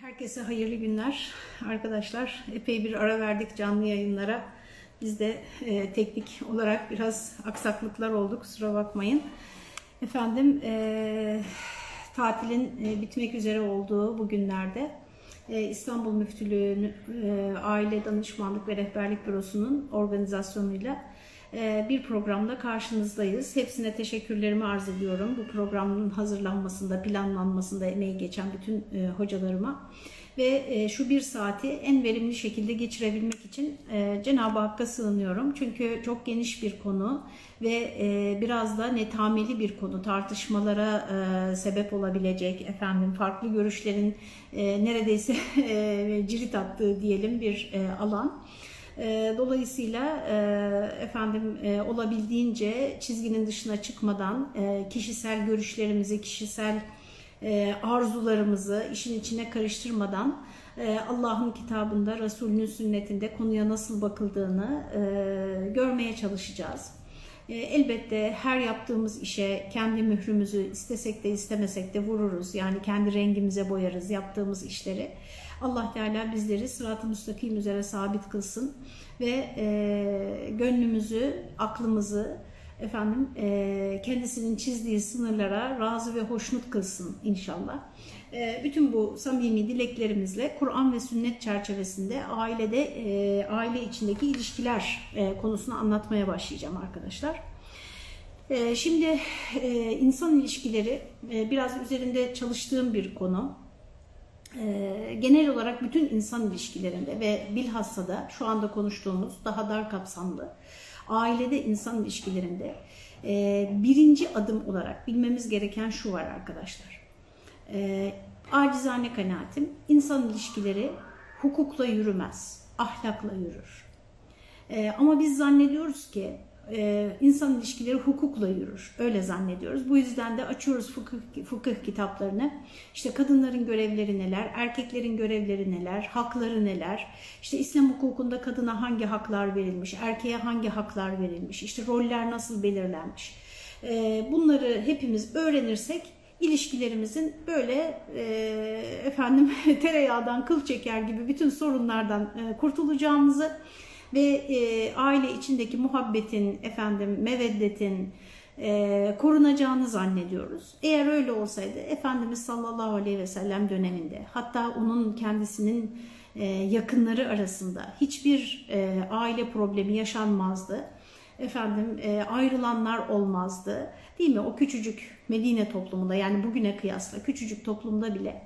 Herkese hayırlı günler arkadaşlar. Epey bir ara verdik canlı yayınlara. Biz de e, teknik olarak biraz aksaklıklar oldu kusura bakmayın. Efendim e, tatilin e, bitmek üzere olduğu bu günlerde e, İstanbul Müftülüğü e, Aile Danışmanlık ve Rehberlik Bürosu'nun organizasyonuyla bir programda karşınızdayız. Hepsine teşekkürlerimi arz ediyorum. Bu programın hazırlanmasında, planlanmasında emeği geçen bütün e, hocalarıma. Ve e, şu bir saati en verimli şekilde geçirebilmek için Cenab-ı Hakk'a sığınıyorum. Çünkü çok geniş bir konu ve biraz da netameli bir konu. Tartışmalara sebep olabilecek, efendim farklı görüşlerin neredeyse cirit attığı diyelim bir alan. Ee, dolayısıyla e, efendim e, olabildiğince çizginin dışına çıkmadan e, kişisel görüşlerimizi, kişisel arzularımızı işin içine karıştırmadan Allah'ın kitabında, Resulünün sünnetinde konuya nasıl bakıldığını görmeye çalışacağız. Elbette her yaptığımız işe kendi mührümüzü istesek de istemesek de vururuz. Yani kendi rengimize boyarız yaptığımız işleri. Allah Teala bizleri sırat-ı müstakim üzere sabit kılsın ve e, gönlümüzü, aklımızı efendim e, kendisinin çizdiği sınırlara razı ve hoşnut kılsın inşallah. E, bütün bu samimi dileklerimizle Kur'an ve sünnet çerçevesinde ailede e, aile içindeki ilişkiler e, konusunu anlatmaya başlayacağım arkadaşlar. E, şimdi e, insan ilişkileri e, biraz üzerinde çalıştığım bir konu. Ee, genel olarak bütün insan ilişkilerinde ve bilhassa da şu anda konuştuğumuz daha dar kapsamlı ailede insan ilişkilerinde e, birinci adım olarak bilmemiz gereken şu var arkadaşlar. E, acizane kanaatim insan ilişkileri hukukla yürümez, ahlakla yürür. E, ama biz zannediyoruz ki e, insan ilişkileri hukukla yürür. Öyle zannediyoruz. Bu yüzden de açıyoruz fıkıh, fıkıh kitaplarını. İşte kadınların görevleri neler, erkeklerin görevleri neler, hakları neler, işte İslam hukukunda kadına hangi haklar verilmiş, erkeğe hangi haklar verilmiş, işte roller nasıl belirlenmiş. E, bunları hepimiz öğrenirsek ilişkilerimizin böyle e, efendim tereyağdan kıl çeker gibi bütün sorunlardan e, kurtulacağımızı ve e, aile içindeki muhabbetin, efendim meveddetin e, korunacağını zannediyoruz. Eğer öyle olsaydı Efendimiz sallallahu aleyhi ve sellem döneminde hatta onun kendisinin e, yakınları arasında hiçbir e, aile problemi yaşanmazdı. Efendim e, ayrılanlar olmazdı. Değil mi? O küçücük Medine toplumunda yani bugüne kıyasla küçücük toplumda bile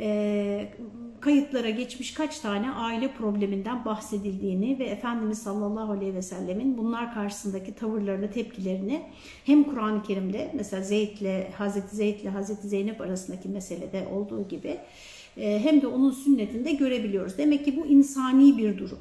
e, kayıtlara geçmiş kaç tane aile probleminden bahsedildiğini ve Efendimiz sallallahu aleyhi ve sellemin bunlar karşısındaki tavırlarını, tepkilerini hem Kur'an-ı Kerim'de mesela Zeyd ile Hazreti Zeyd ile Hazreti Zeynep arasındaki meselede olduğu gibi e, hem de onun sünnetinde görebiliyoruz. Demek ki bu insani bir durum.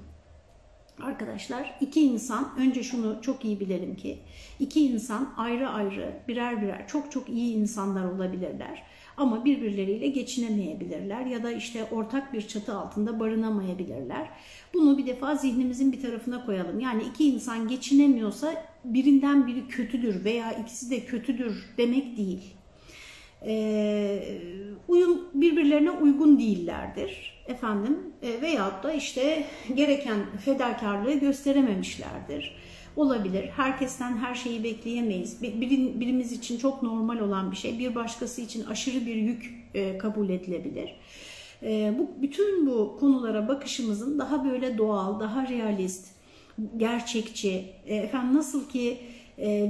Arkadaşlar iki insan önce şunu çok iyi bilelim ki iki insan ayrı ayrı birer birer çok çok iyi insanlar olabilirler ama birbirleriyle geçinemeyebilirler ya da işte ortak bir çatı altında barınamayabilirler. Bunu bir defa zihnimizin bir tarafına koyalım. Yani iki insan geçinemiyorsa birinden biri kötüdür veya ikisi de kötüdür demek değil. Ee, uyum birbirlerine uygun değillerdir efendim e, veyahut da işte gereken fedakarlığı gösterememişlerdir olabilir. Herkesten her şeyi bekleyemeyiz. Bir, birimiz için çok normal olan bir şey, bir başkası için aşırı bir yük e, kabul edilebilir. E, bu bütün bu konulara bakışımızın daha böyle doğal, daha realist, gerçekçi, e, efendim nasıl ki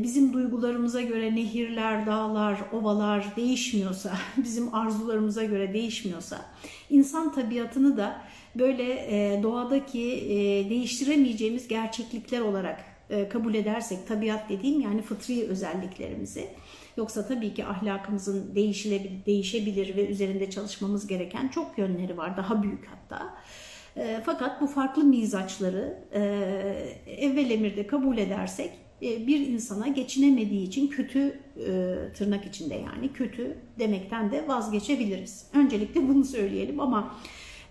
bizim duygularımıza göre nehirler, dağlar, ovalar değişmiyorsa, bizim arzularımıza göre değişmiyorsa, insan tabiatını da böyle doğadaki değiştiremeyeceğimiz gerçeklikler olarak e, kabul edersek tabiat dediğim yani fıtri özelliklerimizi yoksa tabii ki ahlakımızın değişebilir ve üzerinde çalışmamız gereken çok yönleri var daha büyük hatta. E, fakat bu farklı mizaçları e, evvel emirde kabul edersek bir insana geçinemediği için kötü tırnak içinde yani kötü demekten de vazgeçebiliriz. Öncelikle bunu söyleyelim ama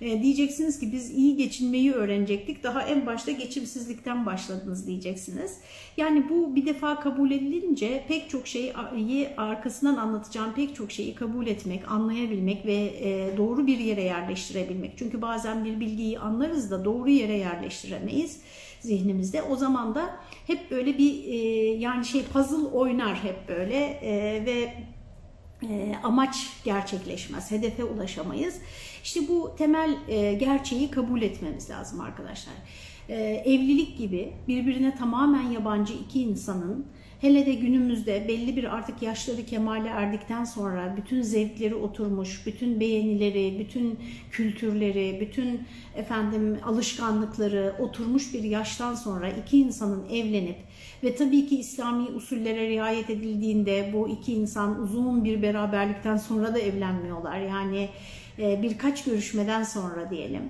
E, diyeceksiniz ki biz iyi geçinmeyi öğrenecektik. Daha en başta geçimsizlikten başladınız diyeceksiniz. Yani bu bir defa kabul edilince pek çok şeyi arkasından anlatacağım pek çok şeyi kabul etmek, anlayabilmek ve e, doğru bir yere yerleştirebilmek. Çünkü bazen bir bilgiyi anlarız da doğru yere yerleştiremeyiz zihnimizde. O zaman da hep böyle bir e, yani şey puzzle oynar hep böyle e, ve e, amaç gerçekleşmez, hedefe ulaşamayız. İşte bu temel e, gerçeği kabul etmemiz lazım arkadaşlar. E, evlilik gibi birbirine tamamen yabancı iki insanın Hele de günümüzde belli bir artık yaşları kemale erdikten sonra bütün zevkleri oturmuş, bütün beğenileri, bütün kültürleri, bütün efendim alışkanlıkları oturmuş bir yaştan sonra iki insanın evlenip ve tabii ki İslami usullere riayet edildiğinde bu iki insan uzun bir beraberlikten sonra da evlenmiyorlar. Yani e, birkaç görüşmeden sonra diyelim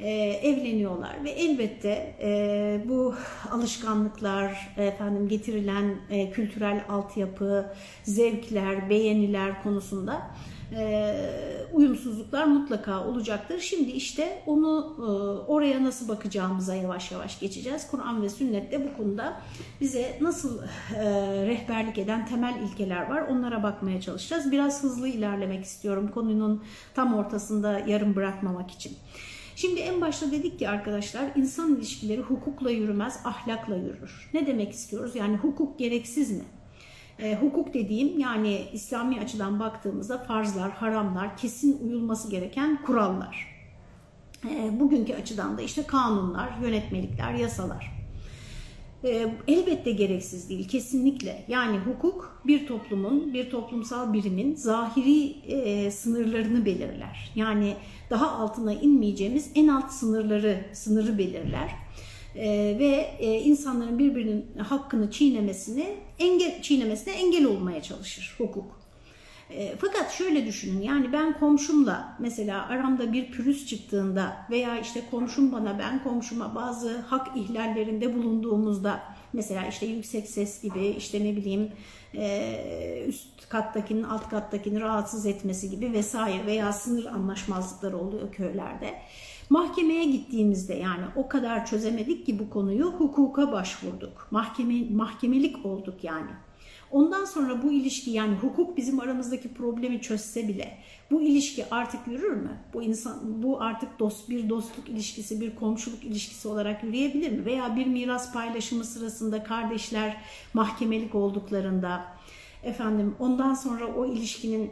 e, evleniyorlar ve elbette e, bu alışkanlıklar, efendim getirilen kültürel altyapı, zevkler, beğeniler konusunda uyumsuzluklar mutlaka olacaktır. Şimdi işte onu oraya nasıl bakacağımıza yavaş yavaş geçeceğiz. Kur'an ve sünnette bu konuda bize nasıl rehberlik eden temel ilkeler var onlara bakmaya çalışacağız. Biraz hızlı ilerlemek istiyorum konunun tam ortasında yarım bırakmamak için. Şimdi en başta dedik ki arkadaşlar insan ilişkileri hukukla yürümez, ahlakla yürür. Ne demek istiyoruz? Yani hukuk gereksiz mi? E, hukuk dediğim yani İslami açıdan baktığımızda farzlar, haramlar, kesin uyulması gereken kurallar. E, bugünkü açıdan da işte kanunlar, yönetmelikler, yasalar. E, elbette gereksiz değil, kesinlikle. Yani hukuk bir toplumun, bir toplumsal birimin zahiri e, sınırlarını belirler. Yani daha altına inmeyeceğimiz en alt sınırları, sınırı belirler. E, ve e, insanların birbirinin hakkını çiğnemesini engel çiğnemesine engel olmaya çalışır hukuk. E, fakat şöyle düşünün yani ben komşumla mesela aramda bir pürüz çıktığında veya işte komşum bana ben komşuma bazı hak ihlallerinde bulunduğumuzda mesela işte yüksek ses gibi işte ne bileyim e, üst kattakinin alt kattakini rahatsız etmesi gibi vesaire veya sınır anlaşmazlıkları oluyor köylerde. Mahkemeye gittiğimizde yani o kadar çözemedik ki bu konuyu hukuka başvurduk. Mahkeme, mahkemelik olduk yani. Ondan sonra bu ilişki yani hukuk bizim aramızdaki problemi çözse bile bu ilişki artık yürür mü? Bu insan bu artık dost bir dostluk ilişkisi, bir komşuluk ilişkisi olarak yürüyebilir mi? Veya bir miras paylaşımı sırasında kardeşler mahkemelik olduklarında efendim ondan sonra o ilişkinin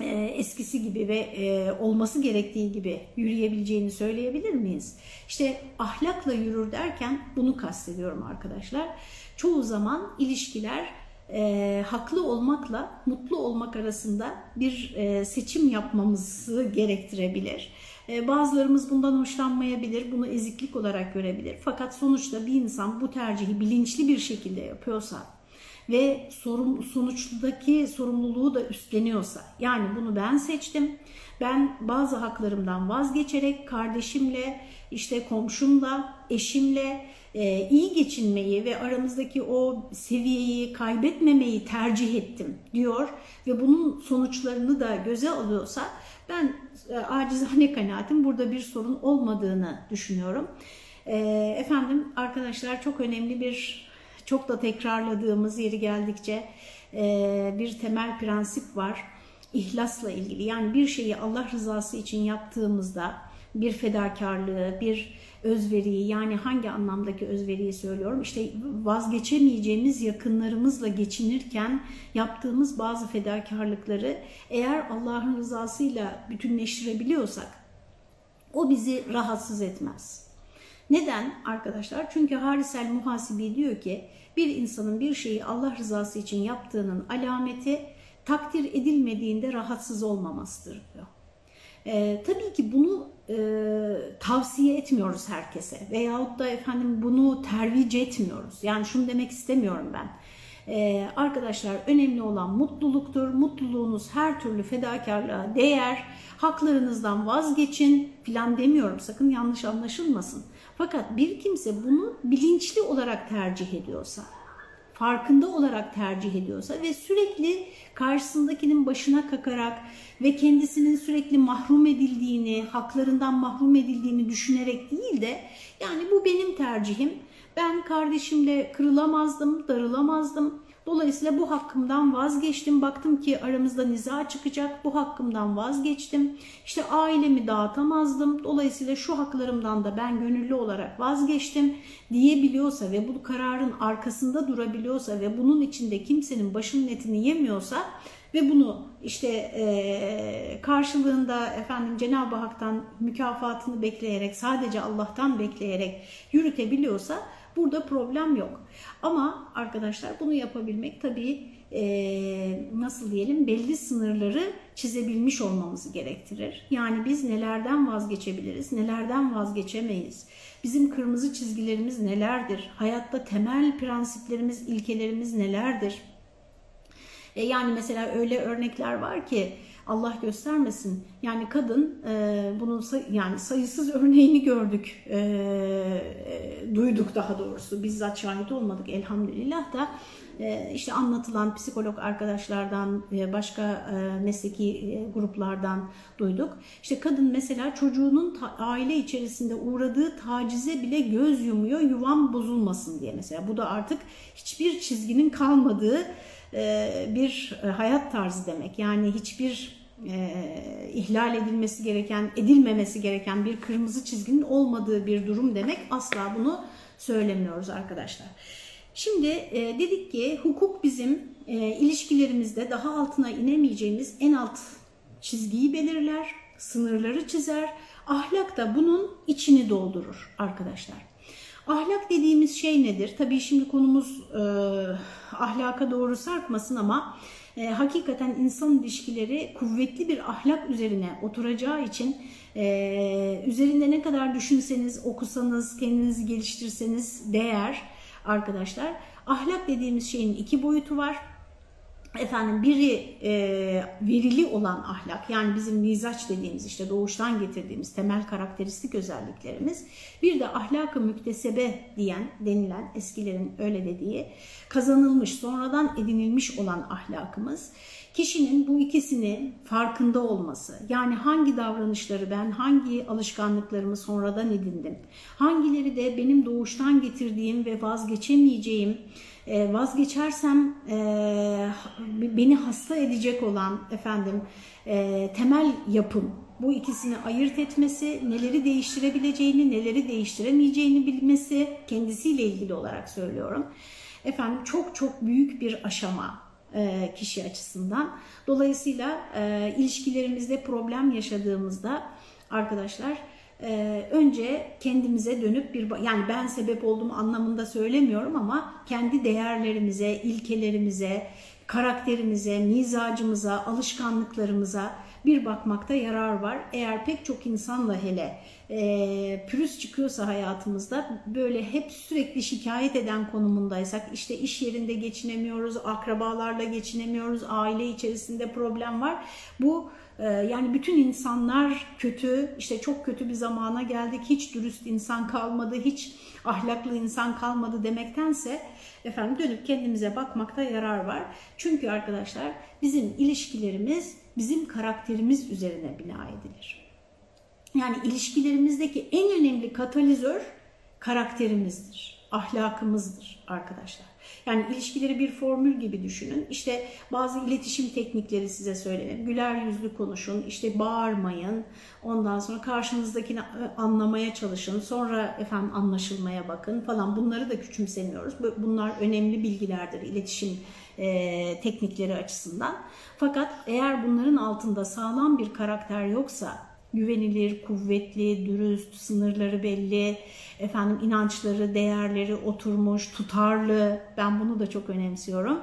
e, eskisi gibi ve e, olması gerektiği gibi yürüyebileceğini söyleyebilir miyiz? İşte ahlakla yürür derken bunu kastediyorum arkadaşlar. Çoğu zaman ilişkiler e, haklı olmakla mutlu olmak arasında bir e, seçim yapmamızı gerektirebilir. E, bazılarımız bundan hoşlanmayabilir, bunu eziklik olarak görebilir. Fakat sonuçta bir insan bu tercihi bilinçli bir şekilde yapıyorsa ve sorum, sonuçtaki sorumluluğu da üstleniyorsa, yani bunu ben seçtim, ben bazı haklarımdan vazgeçerek kardeşimle, işte komşumla, eşimle, e, iyi geçinmeyi ve aramızdaki o seviyeyi kaybetmemeyi tercih ettim diyor ve bunun sonuçlarını da göze alıyorsa ben e, acizane kanaatim burada bir sorun olmadığını düşünüyorum. E, efendim arkadaşlar çok önemli bir çok da tekrarladığımız yeri geldikçe bir temel prensip var. İhlasla ilgili yani bir şeyi Allah rızası için yaptığımızda bir fedakarlığı, bir özveriyi yani hangi anlamdaki özveriyi söylüyorum? İşte vazgeçemeyeceğimiz yakınlarımızla geçinirken yaptığımız bazı fedakarlıkları eğer Allah'ın rızasıyla bütünleştirebiliyorsak o bizi rahatsız etmez. Neden arkadaşlar? Çünkü Harisel Muhasibi diyor ki bir insanın bir şeyi Allah rızası için yaptığının alameti takdir edilmediğinde rahatsız olmamasıdır diyor. Ee, tabii ki bunu e, tavsiye etmiyoruz herkese veyahut da efendim bunu tervic etmiyoruz. Yani şunu demek istemiyorum ben. Ee, arkadaşlar önemli olan mutluluktur. Mutluluğunuz her türlü fedakarlığa değer. Haklarınızdan vazgeçin filan demiyorum. Sakın yanlış anlaşılmasın. Fakat bir kimse bunu bilinçli olarak tercih ediyorsa farkında olarak tercih ediyorsa ve sürekli karşısındakinin başına kakarak ve kendisinin sürekli mahrum edildiğini, haklarından mahrum edildiğini düşünerek değil de yani bu benim tercihim. Ben kardeşimle kırılamazdım, darılamazdım. Dolayısıyla bu hakkımdan vazgeçtim. Baktım ki aramızda niza çıkacak. Bu hakkımdan vazgeçtim. İşte ailemi dağıtamazdım. Dolayısıyla şu haklarımdan da ben gönüllü olarak vazgeçtim diyebiliyorsa ve bu kararın arkasında durabiliyorsa ve bunun içinde kimsenin başının etini yemiyorsa ve bunu işte e, karşılığında efendim Cenab-ı Hak'tan mükafatını bekleyerek sadece Allah'tan bekleyerek yürütebiliyorsa Burada problem yok. Ama arkadaşlar bunu yapabilmek tabii e, nasıl diyelim belli sınırları çizebilmiş olmamızı gerektirir. Yani biz nelerden vazgeçebiliriz, nelerden vazgeçemeyiz. Bizim kırmızı çizgilerimiz nelerdir? Hayatta temel prensiplerimiz, ilkelerimiz nelerdir? E, yani mesela öyle örnekler var ki Allah göstermesin. Yani kadın e, bunun say yani sayısız örneğini gördük, e, e, duyduk daha doğrusu. Bizzat şahit olmadık elhamdülillah da e, işte anlatılan psikolog arkadaşlardan, e, başka mesleki gruplardan duyduk. İşte kadın mesela çocuğunun aile içerisinde uğradığı tacize bile göz yumuyor, yuvam bozulmasın diye mesela. Bu da artık hiçbir çizginin kalmadığı bir e, hayat tarzı demek. Yani hiçbir e, ihlal edilmesi gereken, edilmemesi gereken bir kırmızı çizginin olmadığı bir durum demek. Asla bunu söylemiyoruz arkadaşlar. Şimdi e, dedik ki hukuk bizim e, ilişkilerimizde daha altına inemeyeceğimiz en alt çizgiyi belirler, sınırları çizer. Ahlak da bunun içini doldurur arkadaşlar. Ahlak dediğimiz şey nedir? Tabii şimdi konumuz e, ahlaka doğru sarkmasın ama e, hakikaten insan ilişkileri kuvvetli bir ahlak üzerine oturacağı için e, üzerinde ne kadar düşünseniz, okusanız, kendinizi geliştirseniz değer arkadaşlar. Ahlak dediğimiz şeyin iki boyutu var efendim biri e, verili olan ahlak yani bizim mizaç dediğimiz işte doğuştan getirdiğimiz temel karakteristik özelliklerimiz bir de ahlakı müktesebe diyen denilen eskilerin öyle dediği kazanılmış sonradan edinilmiş olan ahlakımız kişinin bu ikisini farkında olması yani hangi davranışları ben hangi alışkanlıklarımı sonradan edindim hangileri de benim doğuştan getirdiğim ve vazgeçemeyeceğim e, vazgeçersem e, beni hasta edecek olan efendim e, temel yapım bu ikisini ayırt etmesi, neleri değiştirebileceğini, neleri değiştiremeyeceğini bilmesi kendisiyle ilgili olarak söylüyorum. Efendim çok çok büyük bir aşama kişi açısından. Dolayısıyla ilişkilerimizde problem yaşadığımızda arkadaşlar e, önce kendimize dönüp bir yani ben sebep oldum anlamında söylemiyorum ama kendi değerlerimize, ilkelerimize, karakterimize, mizacımıza, alışkanlıklarımıza bir bakmakta yarar var. Eğer pek çok insanla hele e, pürüz çıkıyorsa hayatımızda böyle hep sürekli şikayet eden konumundaysak işte iş yerinde geçinemiyoruz, akrabalarla geçinemiyoruz, aile içerisinde problem var. Bu yani bütün insanlar kötü, işte çok kötü bir zamana geldik, hiç dürüst insan kalmadı, hiç ahlaklı insan kalmadı demektense efendim dönüp kendimize bakmakta yarar var. Çünkü arkadaşlar bizim ilişkilerimiz bizim karakterimiz üzerine bina edilir. Yani ilişkilerimizdeki en önemli katalizör karakterimizdir, ahlakımızdır arkadaşlar. Yani ilişkileri bir formül gibi düşünün. İşte bazı iletişim teknikleri size söylenir. Güler yüzlü konuşun, işte bağırmayın. Ondan sonra karşınızdakini anlamaya çalışın. Sonra efendim anlaşılmaya bakın falan. Bunları da küçümsemiyoruz. Bunlar önemli bilgilerdir iletişim e, teknikleri açısından. Fakat eğer bunların altında sağlam bir karakter yoksa güvenilir, kuvvetli, dürüst, sınırları belli, efendim inançları, değerleri oturmuş, tutarlı. Ben bunu da çok önemsiyorum.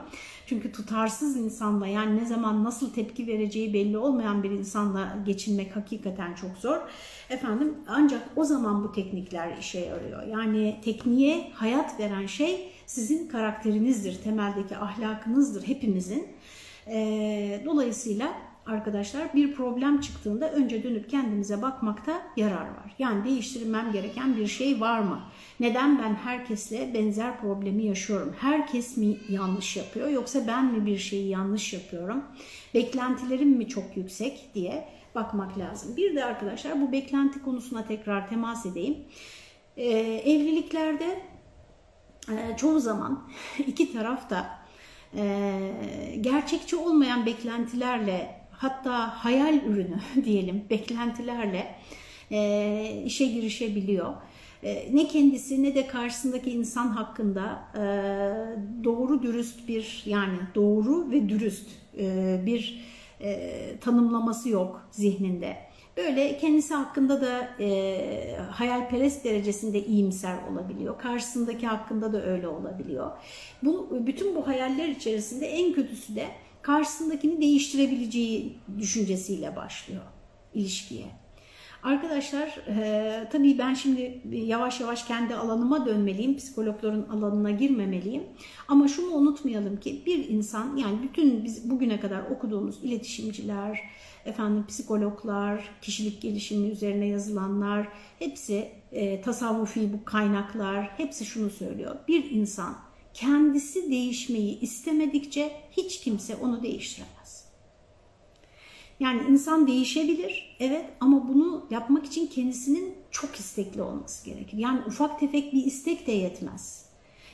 Çünkü tutarsız insanla yani ne zaman nasıl tepki vereceği belli olmayan bir insanla geçinmek hakikaten çok zor. Efendim ancak o zaman bu teknikler işe yarıyor. Yani tekniğe hayat veren şey sizin karakterinizdir, temeldeki ahlakınızdır hepimizin. Dolayısıyla arkadaşlar bir problem çıktığında önce dönüp kendimize bakmakta yarar var. Yani değiştirmem gereken bir şey var mı? Neden ben herkesle benzer problemi yaşıyorum? Herkes mi yanlış yapıyor yoksa ben mi bir şeyi yanlış yapıyorum? Beklentilerim mi çok yüksek diye bakmak lazım. Bir de arkadaşlar bu beklenti konusuna tekrar temas edeyim. Ee, evliliklerde e, çoğu zaman iki taraf da e, gerçekçi olmayan beklentilerle hatta hayal ürünü diyelim beklentilerle e, işe girişebiliyor. E, ne kendisi ne de karşısındaki insan hakkında e, doğru dürüst bir yani doğru ve dürüst e, bir e, tanımlaması yok zihninde. Böyle kendisi hakkında da e, hayalperest derecesinde iyimser olabiliyor. Karşısındaki hakkında da öyle olabiliyor. Bu, bütün bu hayaller içerisinde en kötüsü de karşısındakini değiştirebileceği düşüncesiyle başlıyor ilişkiye. Arkadaşlar e, tabii ben şimdi yavaş yavaş kendi alanıma dönmeliyim. Psikologların alanına girmemeliyim. Ama şunu unutmayalım ki bir insan yani bütün biz bugüne kadar okuduğumuz iletişimciler, efendim psikologlar, kişilik gelişimi üzerine yazılanlar hepsi e, tasavvufi bu kaynaklar hepsi şunu söylüyor. Bir insan kendisi değişmeyi istemedikçe hiç kimse onu değiştiremez. Yani insan değişebilir evet ama bunu yapmak için kendisinin çok istekli olması gerekir. Yani ufak tefek bir istek de yetmez.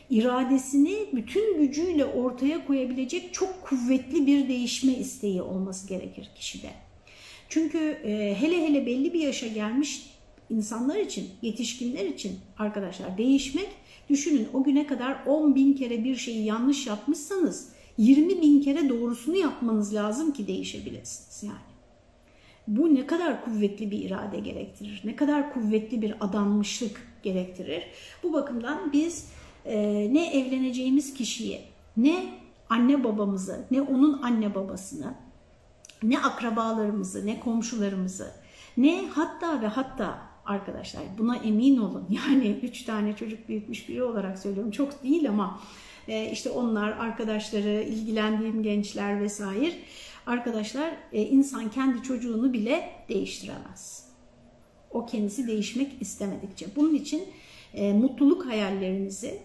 İradesini bütün gücüyle ortaya koyabilecek çok kuvvetli bir değişme isteği olması gerekir kişide. Çünkü e, hele hele belli bir yaşa gelmiş insanlar için, yetişkinler için arkadaşlar değişmek düşünün o güne kadar 10 bin kere bir şeyi yanlış yapmışsanız 20 bin kere doğrusunu yapmanız lazım ki değişebilirsiniz yani. Bu ne kadar kuvvetli bir irade gerektirir, ne kadar kuvvetli bir adanmışlık gerektirir. Bu bakımdan biz e, ne evleneceğimiz kişiyi, ne anne babamızı, ne onun anne babasını, ne akrabalarımızı, ne komşularımızı, ne hatta ve hatta arkadaşlar buna emin olun. Yani üç tane çocuk büyütmüş biri olarak söylüyorum. Çok değil ama e, işte onlar, arkadaşları, ilgilendiğim gençler vesaire. Arkadaşlar e, insan kendi çocuğunu bile değiştiremez. O kendisi değişmek istemedikçe. Bunun için e, mutluluk hayallerinizi,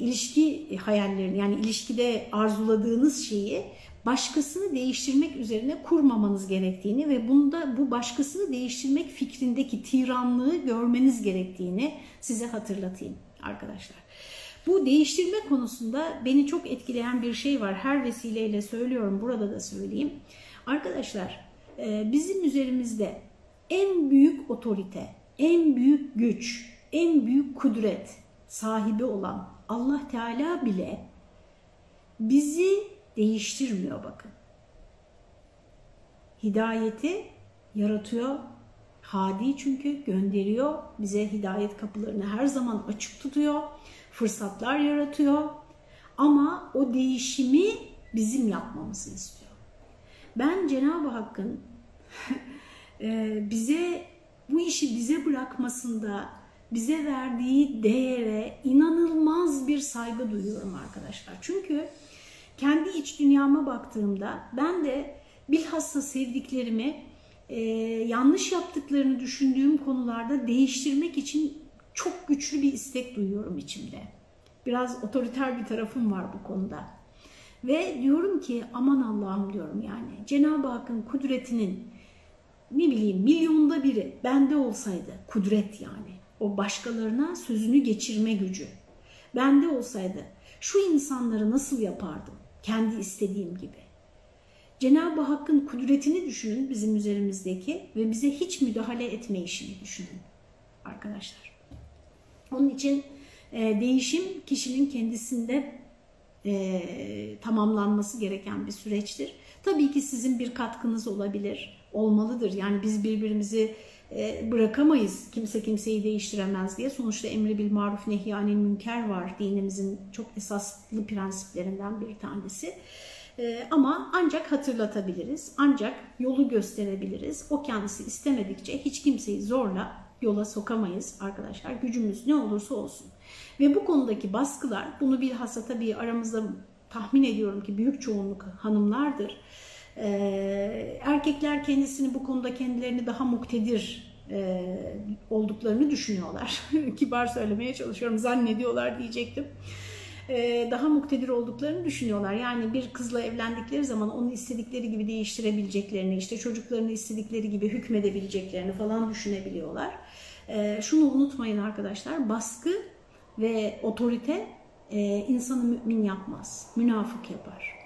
ilişki hayallerini yani ilişkide arzuladığınız şeyi başkasını değiştirmek üzerine kurmamanız gerektiğini ve bunda bu başkasını değiştirmek fikrindeki tiranlığı görmeniz gerektiğini size hatırlatayım arkadaşlar. Bu değiştirme konusunda beni çok etkileyen bir şey var. Her vesileyle söylüyorum, burada da söyleyeyim. Arkadaşlar, e, bizim üzerimizde en büyük otorite, en büyük güç, en büyük kudret sahibi olan Allah Teala bile bizi değiştirmiyor bakın. Hidayeti yaratıyor. Hadi çünkü gönderiyor. Bize hidayet kapılarını her zaman açık tutuyor. Fırsatlar yaratıyor. Ama o değişimi bizim yapmamızı istiyor. Ben Cenab-ı Hakk'ın e, bize bu işi bize bırakmasında bize verdiği değere inanılmaz bir saygı duyuyorum arkadaşlar. Çünkü kendi iç dünyama baktığımda ben de bilhassa sevdiklerimi e, yanlış yaptıklarını düşündüğüm konularda değiştirmek için çok güçlü bir istek duyuyorum içimde. Biraz otoriter bir tarafım var bu konuda. Ve diyorum ki aman Allah'ım diyorum yani Cenab-ı Hakk'ın kudretinin ne bileyim milyonda biri bende olsaydı kudret yani o başkalarına sözünü geçirme gücü bende olsaydı şu insanları nasıl yapardım? Kendi istediğim gibi. Cenab-ı Hakk'ın kudretini düşünün bizim üzerimizdeki ve bize hiç müdahale etme işini düşünün arkadaşlar. Onun için e, değişim kişinin kendisinde e, tamamlanması gereken bir süreçtir. Tabii ki sizin bir katkınız olabilir, olmalıdır. Yani biz birbirimizi bırakamayız. Kimse kimseyi değiştiremez diye. Sonuçta emri bil maruf nehyanil münker var. Dinimizin çok esaslı prensiplerinden bir tanesi. E, ama ancak hatırlatabiliriz. Ancak yolu gösterebiliriz. O kendisi istemedikçe hiç kimseyi zorla yola sokamayız arkadaşlar. Gücümüz ne olursa olsun. Ve bu konudaki baskılar, bunu bilhassa tabii aramızda tahmin ediyorum ki büyük çoğunluk hanımlardır Ee, erkekler kendisini bu konuda kendilerini daha muktedir e, olduklarını düşünüyorlar. Kibar söylemeye çalışıyorum zannediyorlar diyecektim. Ee, daha muktedir olduklarını düşünüyorlar. Yani bir kızla evlendikleri zaman onu istedikleri gibi değiştirebileceklerini, işte çocuklarını istedikleri gibi hükmedebileceklerini falan düşünebiliyorlar. Ee, şunu unutmayın arkadaşlar, baskı ve otorite e, insanı mümin yapmaz, münafık yapar.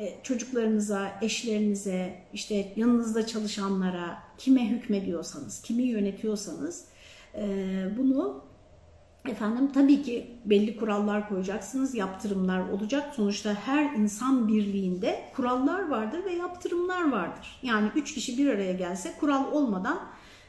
E, çocuklarınıza, eşlerinize, işte yanınızda çalışanlara, kime hükmediyorsanız, kimi yönetiyorsanız e, bunu efendim tabii ki belli kurallar koyacaksınız, yaptırımlar olacak. Sonuçta her insan birliğinde kurallar vardır ve yaptırımlar vardır. Yani üç kişi bir araya gelse kural olmadan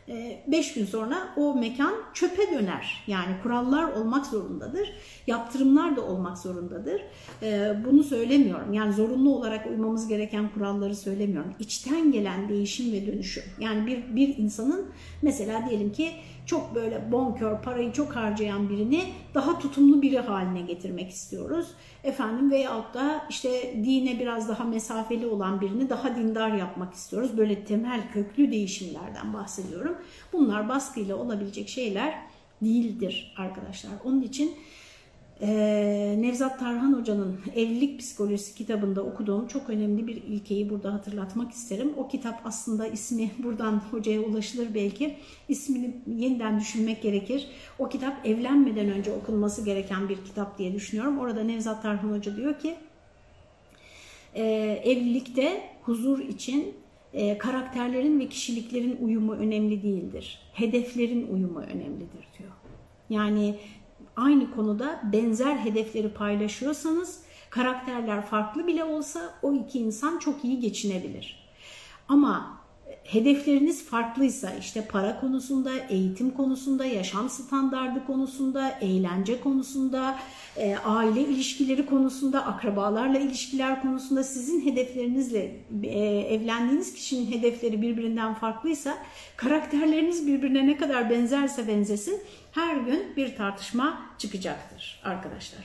5 ee, gün sonra o mekan çöpe döner. Yani kurallar olmak zorundadır. Yaptırımlar da olmak zorundadır. Ee, bunu söylemiyorum. Yani zorunlu olarak uymamız gereken kuralları söylemiyorum. İçten gelen değişim ve dönüşüm. Yani bir, bir insanın mesela diyelim ki çok böyle bonkör, parayı çok harcayan birini daha tutumlu biri haline getirmek istiyoruz. Efendim veyahut da işte dine biraz daha mesafeli olan birini daha dindar yapmak istiyoruz. Böyle temel köklü değişimlerden bahsediyorum. Bunlar baskıyla olabilecek şeyler değildir arkadaşlar. Onun için ee, Nevzat Tarhan Hoca'nın Evlilik Psikolojisi kitabında okuduğum çok önemli bir ilkeyi burada hatırlatmak isterim. O kitap aslında ismi buradan hocaya ulaşılır belki. İsmini yeniden düşünmek gerekir. O kitap evlenmeden önce okunması gereken bir kitap diye düşünüyorum. Orada Nevzat Tarhan Hoca diyor ki e, evlilikte huzur için e, karakterlerin ve kişiliklerin uyumu önemli değildir. Hedeflerin uyumu önemlidir diyor. Yani aynı konuda benzer hedefleri paylaşıyorsanız karakterler farklı bile olsa o iki insan çok iyi geçinebilir. Ama hedefleriniz farklıysa işte para konusunda, eğitim konusunda, yaşam standardı konusunda, eğlence konusunda, e, aile ilişkileri konusunda, akrabalarla ilişkiler konusunda sizin hedeflerinizle e, evlendiğiniz kişinin hedefleri birbirinden farklıysa karakterleriniz birbirine ne kadar benzerse benzesin her gün bir tartışma çıkacaktır arkadaşlar.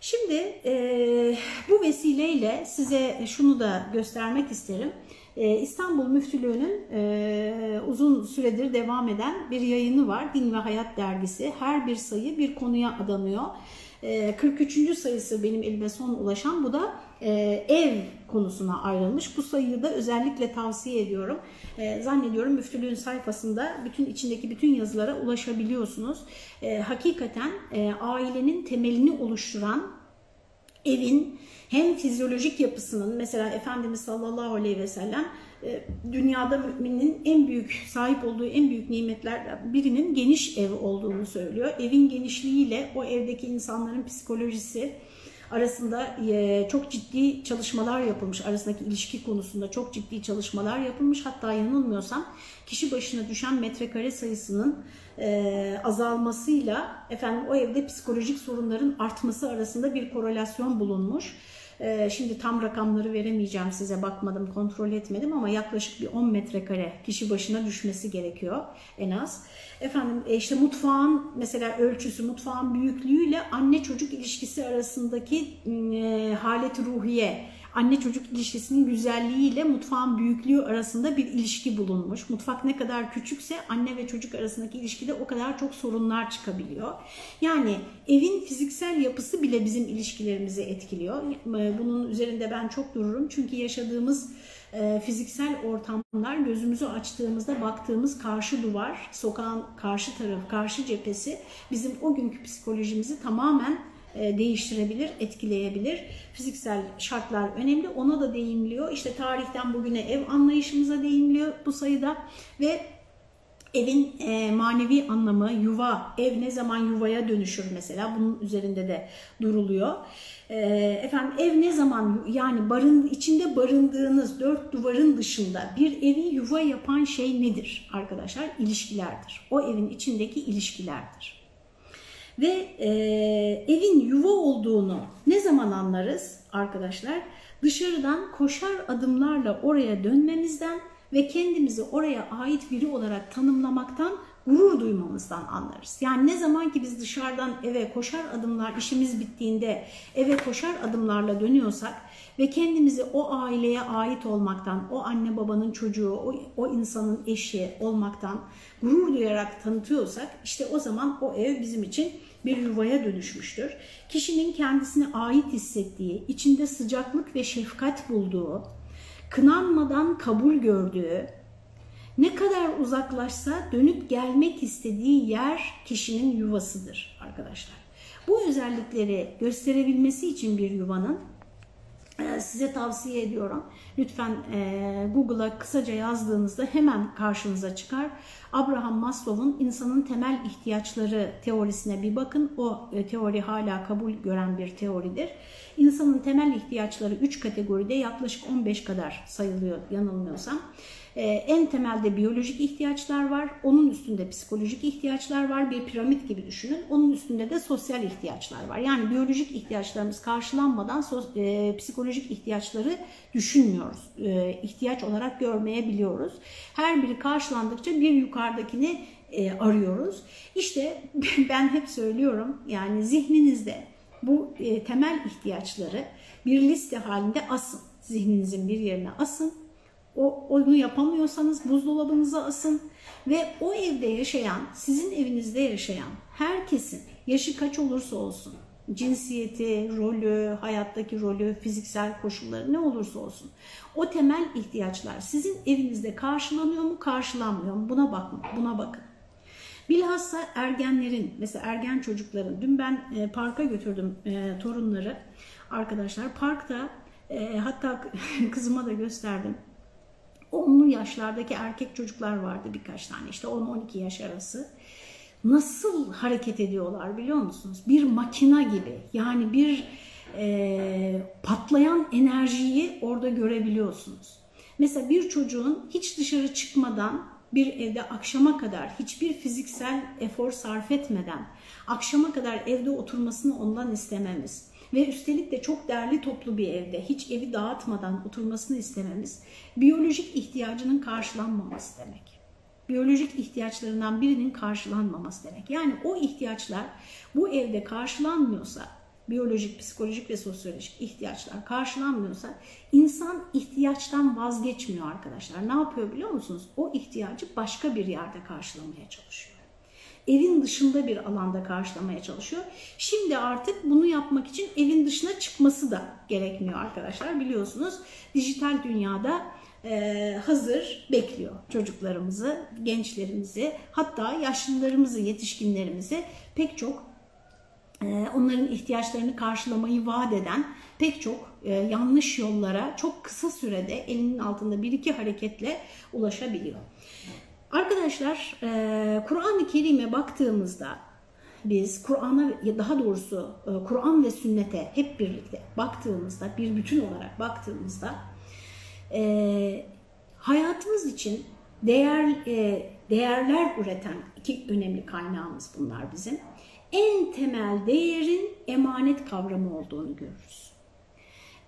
Şimdi e, bu vesileyle size şunu da göstermek isterim. E, İstanbul Müftülüğü'nün e, uzun süredir devam eden bir yayını var. Din ve Hayat Dergisi. Her bir sayı bir konuya adanıyor. 43. Ee, sayısı benim elime son ulaşan bu da e, ev konusuna ayrılmış. Bu sayıyı da özellikle tavsiye ediyorum. E, zannediyorum müftülüğün sayfasında bütün içindeki bütün yazılara ulaşabiliyorsunuz. Hakikaten ailenin temelini oluşturan evin hem fizyolojik yapısının mesela Efendimiz sallallahu aleyhi ve sellem e, dünyada müminin en büyük sahip olduğu en büyük nimetlerden birinin geniş ev olduğunu söylüyor. Evin genişliğiyle o evdeki insanların psikolojisi arasında e, çok ciddi çalışmalar yapılmış. Arasındaki ilişki konusunda çok ciddi çalışmalar yapılmış. Hatta yanılmıyorsam kişi başına düşen metrekare sayısının e, azalmasıyla efendim o evde psikolojik sorunların artması arasında bir korelasyon bulunmuş. Ee, şimdi tam rakamları veremeyeceğim size bakmadım kontrol etmedim ama yaklaşık bir 10 metrekare kişi başına düşmesi gerekiyor en az. Efendim e, işte mutfağın mesela ölçüsü mutfağın büyüklüğüyle anne çocuk ilişkisi arasındaki e, haleti ruhiye anne çocuk ilişkisinin güzelliğiyle mutfağın büyüklüğü arasında bir ilişki bulunmuş. Mutfak ne kadar küçükse anne ve çocuk arasındaki ilişkide o kadar çok sorunlar çıkabiliyor. Yani evin fiziksel yapısı bile bizim ilişkilerimizi etkiliyor. Bunun üzerinde ben çok dururum çünkü yaşadığımız e, fiziksel ortamlar gözümüzü açtığımızda baktığımız karşı duvar, sokağın karşı tarafı, karşı cephesi bizim o günkü psikolojimizi tamamen e, değiştirebilir, etkileyebilir. Fiziksel şartlar önemli. Ona da değiniliyor. İşte tarihten bugüne ev anlayışımıza değiniliyor bu sayıda ve evin e, manevi anlamı, yuva, ev ne zaman yuvaya dönüşür mesela bunun üzerinde de duruluyor. E, efendim ev ne zaman yani barın içinde barındığınız dört duvarın dışında bir evi yuva yapan şey nedir arkadaşlar? İlişkilerdir. O evin içindeki ilişkilerdir. Ve e, evin yuva olduğunu ne zaman anlarız arkadaşlar? Dışarıdan koşar adımlarla oraya dönmemizden ve kendimizi oraya ait biri olarak tanımlamaktan gurur duymamızdan anlarız. Yani ne zaman ki biz dışarıdan eve koşar adımlar işimiz bittiğinde eve koşar adımlarla dönüyorsak ve kendimizi o aileye ait olmaktan, o anne babanın çocuğu, o, o insanın eşi olmaktan gurur duyarak tanıtıyorsak işte o zaman o ev bizim için bir yuvaya dönüşmüştür. Kişinin kendisine ait hissettiği, içinde sıcaklık ve şefkat bulduğu, kınanmadan kabul gördüğü, ne kadar uzaklaşsa dönüp gelmek istediği yer kişinin yuvasıdır arkadaşlar. Bu özellikleri gösterebilmesi için bir yuvanın size tavsiye ediyorum. Lütfen e, Google'a kısaca yazdığınızda hemen karşınıza çıkar. Abraham Maslow'un insanın temel ihtiyaçları teorisine bir bakın. O e, teori hala kabul gören bir teoridir. İnsanın temel ihtiyaçları 3 kategoride yaklaşık 15 kadar sayılıyor yanılmıyorsam. Ee, en temelde biyolojik ihtiyaçlar var, onun üstünde psikolojik ihtiyaçlar var, bir piramit gibi düşünün. Onun üstünde de sosyal ihtiyaçlar var. Yani biyolojik ihtiyaçlarımız karşılanmadan e, psikolojik ihtiyaçları düşünmüyoruz. E, ihtiyaç olarak görmeyebiliyoruz. Her biri karşılandıkça bir yukarıdakini e, arıyoruz. İşte ben hep söylüyorum yani zihninizde bu temel ihtiyaçları bir liste halinde asın. Zihninizin bir yerine asın o, onu yapamıyorsanız buzdolabınıza asın ve o evde yaşayan, sizin evinizde yaşayan herkesin yaşı kaç olursa olsun, cinsiyeti, rolü, hayattaki rolü, fiziksel koşulları ne olursa olsun o temel ihtiyaçlar sizin evinizde karşılanıyor mu, karşılanmıyor mu buna bakın, buna bakın. Bilhassa ergenlerin, mesela ergen çocukların, dün ben e, parka götürdüm e, torunları arkadaşlar. Parkta e, hatta kızıma da gösterdim 10'lu yaşlardaki erkek çocuklar vardı birkaç tane işte 10-12 yaş arası. Nasıl hareket ediyorlar biliyor musunuz? Bir makina gibi yani bir e, patlayan enerjiyi orada görebiliyorsunuz. Mesela bir çocuğun hiç dışarı çıkmadan bir evde akşama kadar hiçbir fiziksel efor sarf etmeden akşama kadar evde oturmasını ondan istememiz ve üstelik de çok değerli toplu bir evde hiç evi dağıtmadan oturmasını istememiz biyolojik ihtiyacının karşılanmaması demek. Biyolojik ihtiyaçlarından birinin karşılanmaması demek. Yani o ihtiyaçlar bu evde karşılanmıyorsa, biyolojik, psikolojik ve sosyolojik ihtiyaçlar karşılanmıyorsa insan ihtiyaçtan vazgeçmiyor arkadaşlar. Ne yapıyor biliyor musunuz? O ihtiyacı başka bir yerde karşılamaya çalışıyor evin dışında bir alanda karşılamaya çalışıyor. Şimdi artık bunu yapmak için evin dışına çıkması da gerekmiyor arkadaşlar. Biliyorsunuz dijital dünyada e, hazır bekliyor çocuklarımızı, gençlerimizi, hatta yaşlılarımızı, yetişkinlerimizi pek çok e, onların ihtiyaçlarını karşılamayı vaat eden pek çok e, yanlış yollara çok kısa sürede elinin altında bir iki hareketle ulaşabiliyor. Arkadaşlar e, Kur'an-ı Kerim'e baktığımızda biz Kur'an'a daha doğrusu e, Kur'an ve sünnete hep birlikte baktığımızda bir bütün olarak baktığımızda e, hayatımız için değer değerler üreten iki önemli kaynağımız bunlar bizim. En temel değerin emanet kavramı olduğunu görürüz.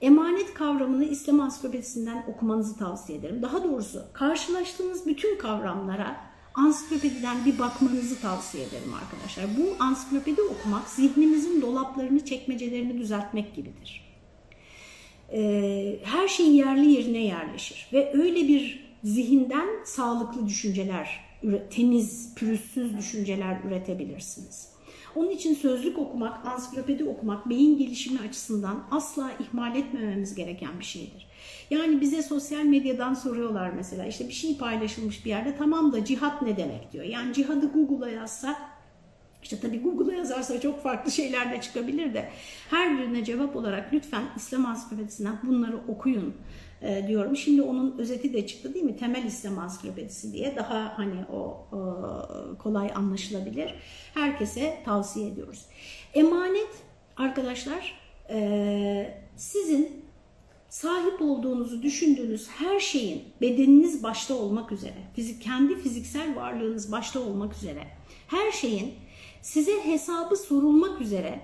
Emanet kavramını İslam ansiklopedisinden okumanızı tavsiye ederim. Daha doğrusu karşılaştığınız bütün kavramlara ansiklopediden bir bakmanızı tavsiye ederim arkadaşlar. Bu ansiklopedi okumak zihnimizin dolaplarını, çekmecelerini düzeltmek gibidir. Ee, her şey yerli yerine yerleşir ve öyle bir zihinden sağlıklı düşünceler, temiz, pürüzsüz düşünceler üretebilirsiniz. Onun için sözlük okumak, ansiklopedi okumak beyin gelişimi açısından asla ihmal etmememiz gereken bir şeydir. Yani bize sosyal medyadan soruyorlar mesela işte bir şey paylaşılmış bir yerde tamam da cihat ne demek diyor. Yani cihadı Google'a yazsak işte tabii Google'a yazarsa çok farklı şeyler de çıkabilir de her birine cevap olarak lütfen İslam Ansiklopedisinden bunları okuyun e, diyorum. Şimdi onun özeti de çıktı değil mi? Temel İslam Ansiklopedisi diye daha hani o kolay anlaşılabilir. Herkese tavsiye ediyoruz. Emanet arkadaşlar e, sizin sahip olduğunuzu düşündüğünüz her şeyin bedeniniz başta olmak üzere, fizik, kendi fiziksel varlığınız başta olmak üzere her şeyin size hesabı sorulmak üzere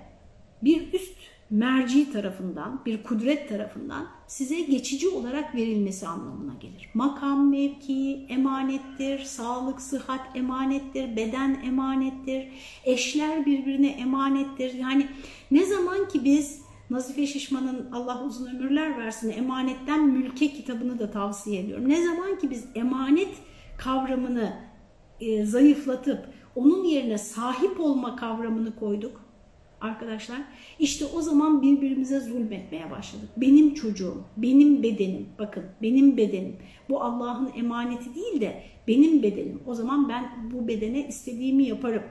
bir üst merci tarafından, bir kudret tarafından size geçici olarak verilmesi anlamına gelir. Makam, mevki emanettir, sağlık, sıhhat emanettir, beden emanettir, eşler birbirine emanettir. Yani ne zaman ki biz Nazife Şişman'ın Allah uzun ömürler versin emanetten mülke kitabını da tavsiye ediyorum. Ne zaman ki biz emanet kavramını e, zayıflatıp onun yerine sahip olma kavramını koyduk arkadaşlar. İşte o zaman birbirimize zulmetmeye başladık. Benim çocuğum, benim bedenim, bakın benim bedenim. Bu Allah'ın emaneti değil de benim bedenim. O zaman ben bu bedene istediğimi yaparım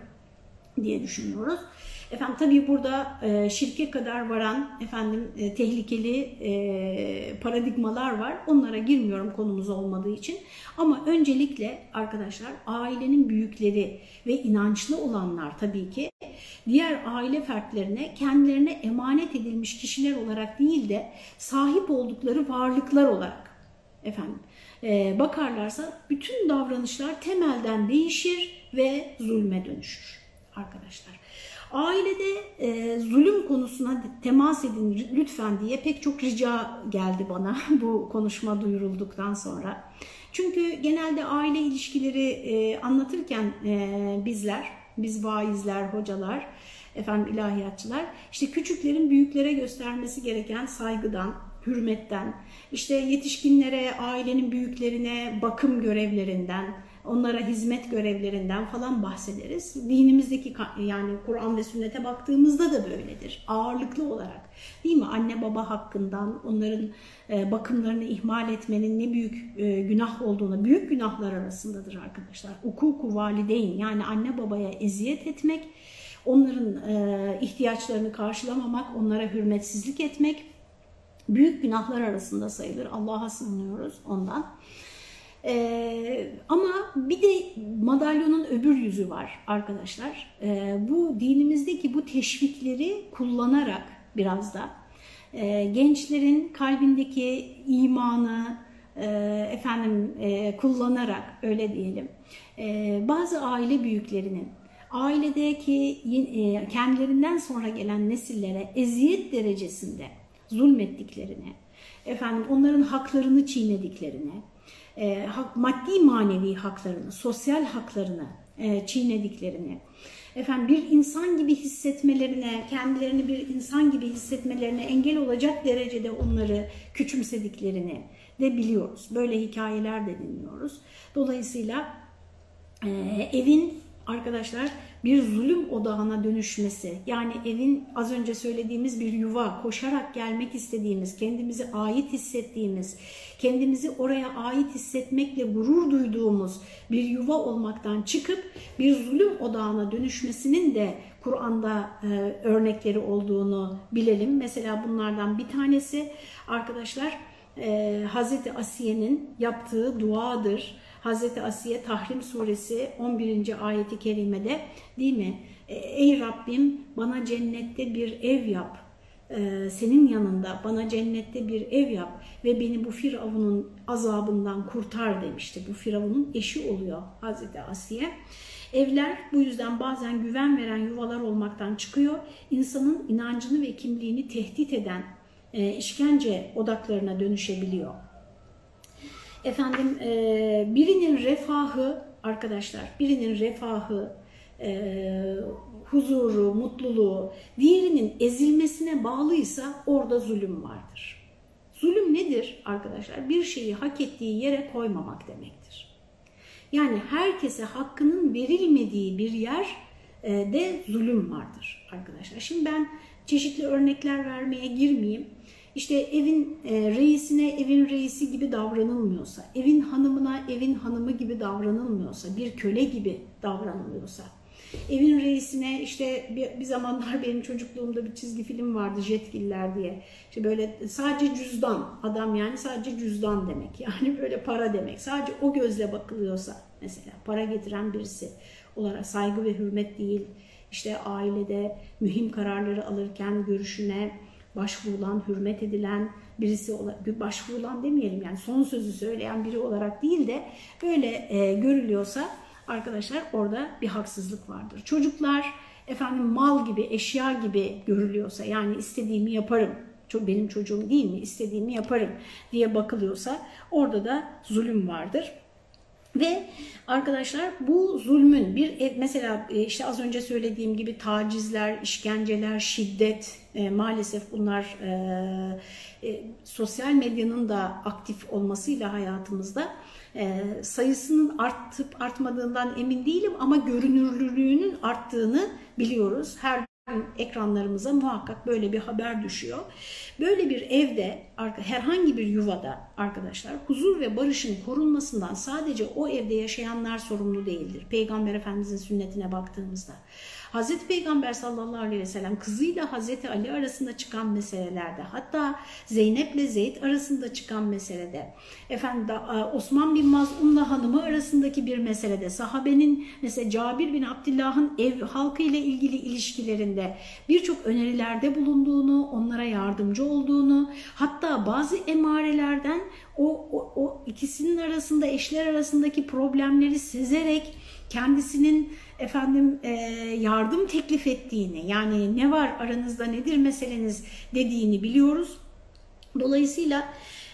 diye düşünüyoruz. Efendim tabii burada e, şirke kadar varan efendim e, tehlikeli e, paradigmalar var. Onlara girmiyorum konumuz olmadığı için. Ama öncelikle arkadaşlar ailenin büyükleri ve inançlı olanlar tabii ki diğer aile fertlerine kendilerine emanet edilmiş kişiler olarak değil de sahip oldukları varlıklar olarak efendim e, bakarlarsa bütün davranışlar temelden değişir ve zulme dönüşür arkadaşlar. Ailede e, zulüm konusuna temas edin lütfen diye pek çok rica geldi bana bu konuşma duyurulduktan sonra. Çünkü genelde aile ilişkileri e, anlatırken e, bizler, biz vaizler, hocalar, efendim ilahiyatçılar işte küçüklerin büyüklere göstermesi gereken saygıdan, hürmetten, işte yetişkinlere, ailenin büyüklerine bakım görevlerinden, onlara hizmet görevlerinden falan bahsederiz. Dinimizdeki yani Kur'an ve sünnete baktığımızda da böyledir. Ağırlıklı olarak değil mi? Anne baba hakkından onların e, bakımlarını ihmal etmenin ne büyük e, günah olduğunu, büyük günahlar arasındadır arkadaşlar. Ukuku valideyn yani anne babaya eziyet etmek, onların e, ihtiyaçlarını karşılamamak, onlara hürmetsizlik etmek büyük günahlar arasında sayılır. Allah'a sığınıyoruz ondan. Ee, ama bir de madalyonun öbür yüzü var arkadaşlar. Ee, bu dinimizdeki bu teşvikleri kullanarak biraz da e, gençlerin kalbindeki imanı e, efendim e, kullanarak öyle diyelim e, bazı aile büyüklerinin ailedeki e, kendilerinden sonra gelen nesillere eziyet derecesinde zulmettiklerini, efendim onların haklarını çiğnediklerini, e, maddi manevi haklarını, sosyal haklarını e, çiğnediklerini, efendim bir insan gibi hissetmelerine, kendilerini bir insan gibi hissetmelerine engel olacak derecede onları küçümsediklerini de biliyoruz. Böyle hikayeler de dinliyoruz. Dolayısıyla e, evin arkadaşlar bir zulüm odağına dönüşmesi yani evin az önce söylediğimiz bir yuva koşarak gelmek istediğimiz kendimizi ait hissettiğimiz kendimizi oraya ait hissetmekle gurur duyduğumuz bir yuva olmaktan çıkıp bir zulüm odağına dönüşmesinin de Kur'an'da e, örnekleri olduğunu bilelim. Mesela bunlardan bir tanesi arkadaşlar e, Hazreti Asiye'nin yaptığı duadır. Hazreti Asiye Tahrim suresi 11. ayeti kerimede değil mi? E, ey Rabbim bana cennette bir ev yap. E, senin yanında bana cennette bir ev yap ve beni bu Firavun'un azabından kurtar demişti. Bu Firavun'un eşi oluyor Hazreti Asiye. Evler bu yüzden bazen güven veren yuvalar olmaktan çıkıyor. İnsanın inancını ve kimliğini tehdit eden e, işkence odaklarına dönüşebiliyor. Efendim e, birinin refahı arkadaşlar birinin refahı, e, huzuru, mutluluğu diğerinin ezilmesine bağlıysa orada zulüm vardır. Zulüm nedir arkadaşlar? Bir şeyi hak ettiği yere koymamak demektir. Yani herkese hakkının verilmediği bir yer e, de zulüm vardır arkadaşlar. Şimdi ben çeşitli örnekler vermeye girmeyeyim işte evin e, reisine evin reisi gibi davranılmıyorsa, evin hanımına evin hanımı gibi davranılmıyorsa, bir köle gibi davranılıyorsa, evin reisine işte bir, bir zamanlar benim çocukluğumda bir çizgi film vardı Jetgiller diye. İşte böyle sadece cüzdan adam yani sadece cüzdan demek. Yani böyle para demek. Sadece o gözle bakılıyorsa mesela para getiren birisi olarak saygı ve hürmet değil. İşte ailede mühim kararları alırken görüşüne, başvurulan, hürmet edilen birisi başvurulan demeyelim yani son sözü söyleyen biri olarak değil de böyle e, görülüyorsa arkadaşlar orada bir haksızlık vardır. Çocuklar efendim mal gibi, eşya gibi görülüyorsa yani istediğimi yaparım, benim çocuğum değil mi, istediğimi yaparım diye bakılıyorsa orada da zulüm vardır. Ve arkadaşlar bu zulmün bir mesela e, işte az önce söylediğim gibi tacizler, işkenceler, şiddet e, maalesef bunlar e, e, sosyal medyanın da aktif olmasıyla hayatımızda e, sayısının artıp artmadığından emin değilim ama görünürlülüğünün arttığını biliyoruz. Her ekranlarımıza muhakkak böyle bir haber düşüyor. Böyle bir evde, herhangi bir yuvada arkadaşlar huzur ve barışın korunmasından sadece o evde yaşayanlar sorumlu değildir. Peygamber Efendimizin sünnetine baktığımızda. Hazreti Peygamber sallallahu aleyhi ve sellem kızıyla Hazreti Ali arasında çıkan meselelerde hatta Zeynep ile Zeyd arasında çıkan meselede efendim Osman bin Maz'un'la hanımı arasındaki bir meselede sahabenin mesela Cabir bin Abdullah'ın ev halkı ile ilgili ilişkilerinde birçok önerilerde bulunduğunu, onlara yardımcı olduğunu hatta bazı emarelerden o, o, o ikisinin arasında eşler arasındaki problemleri sezerek kendisinin efendim e, yardım teklif ettiğini yani ne var aranızda nedir meseleniz dediğini biliyoruz. Dolayısıyla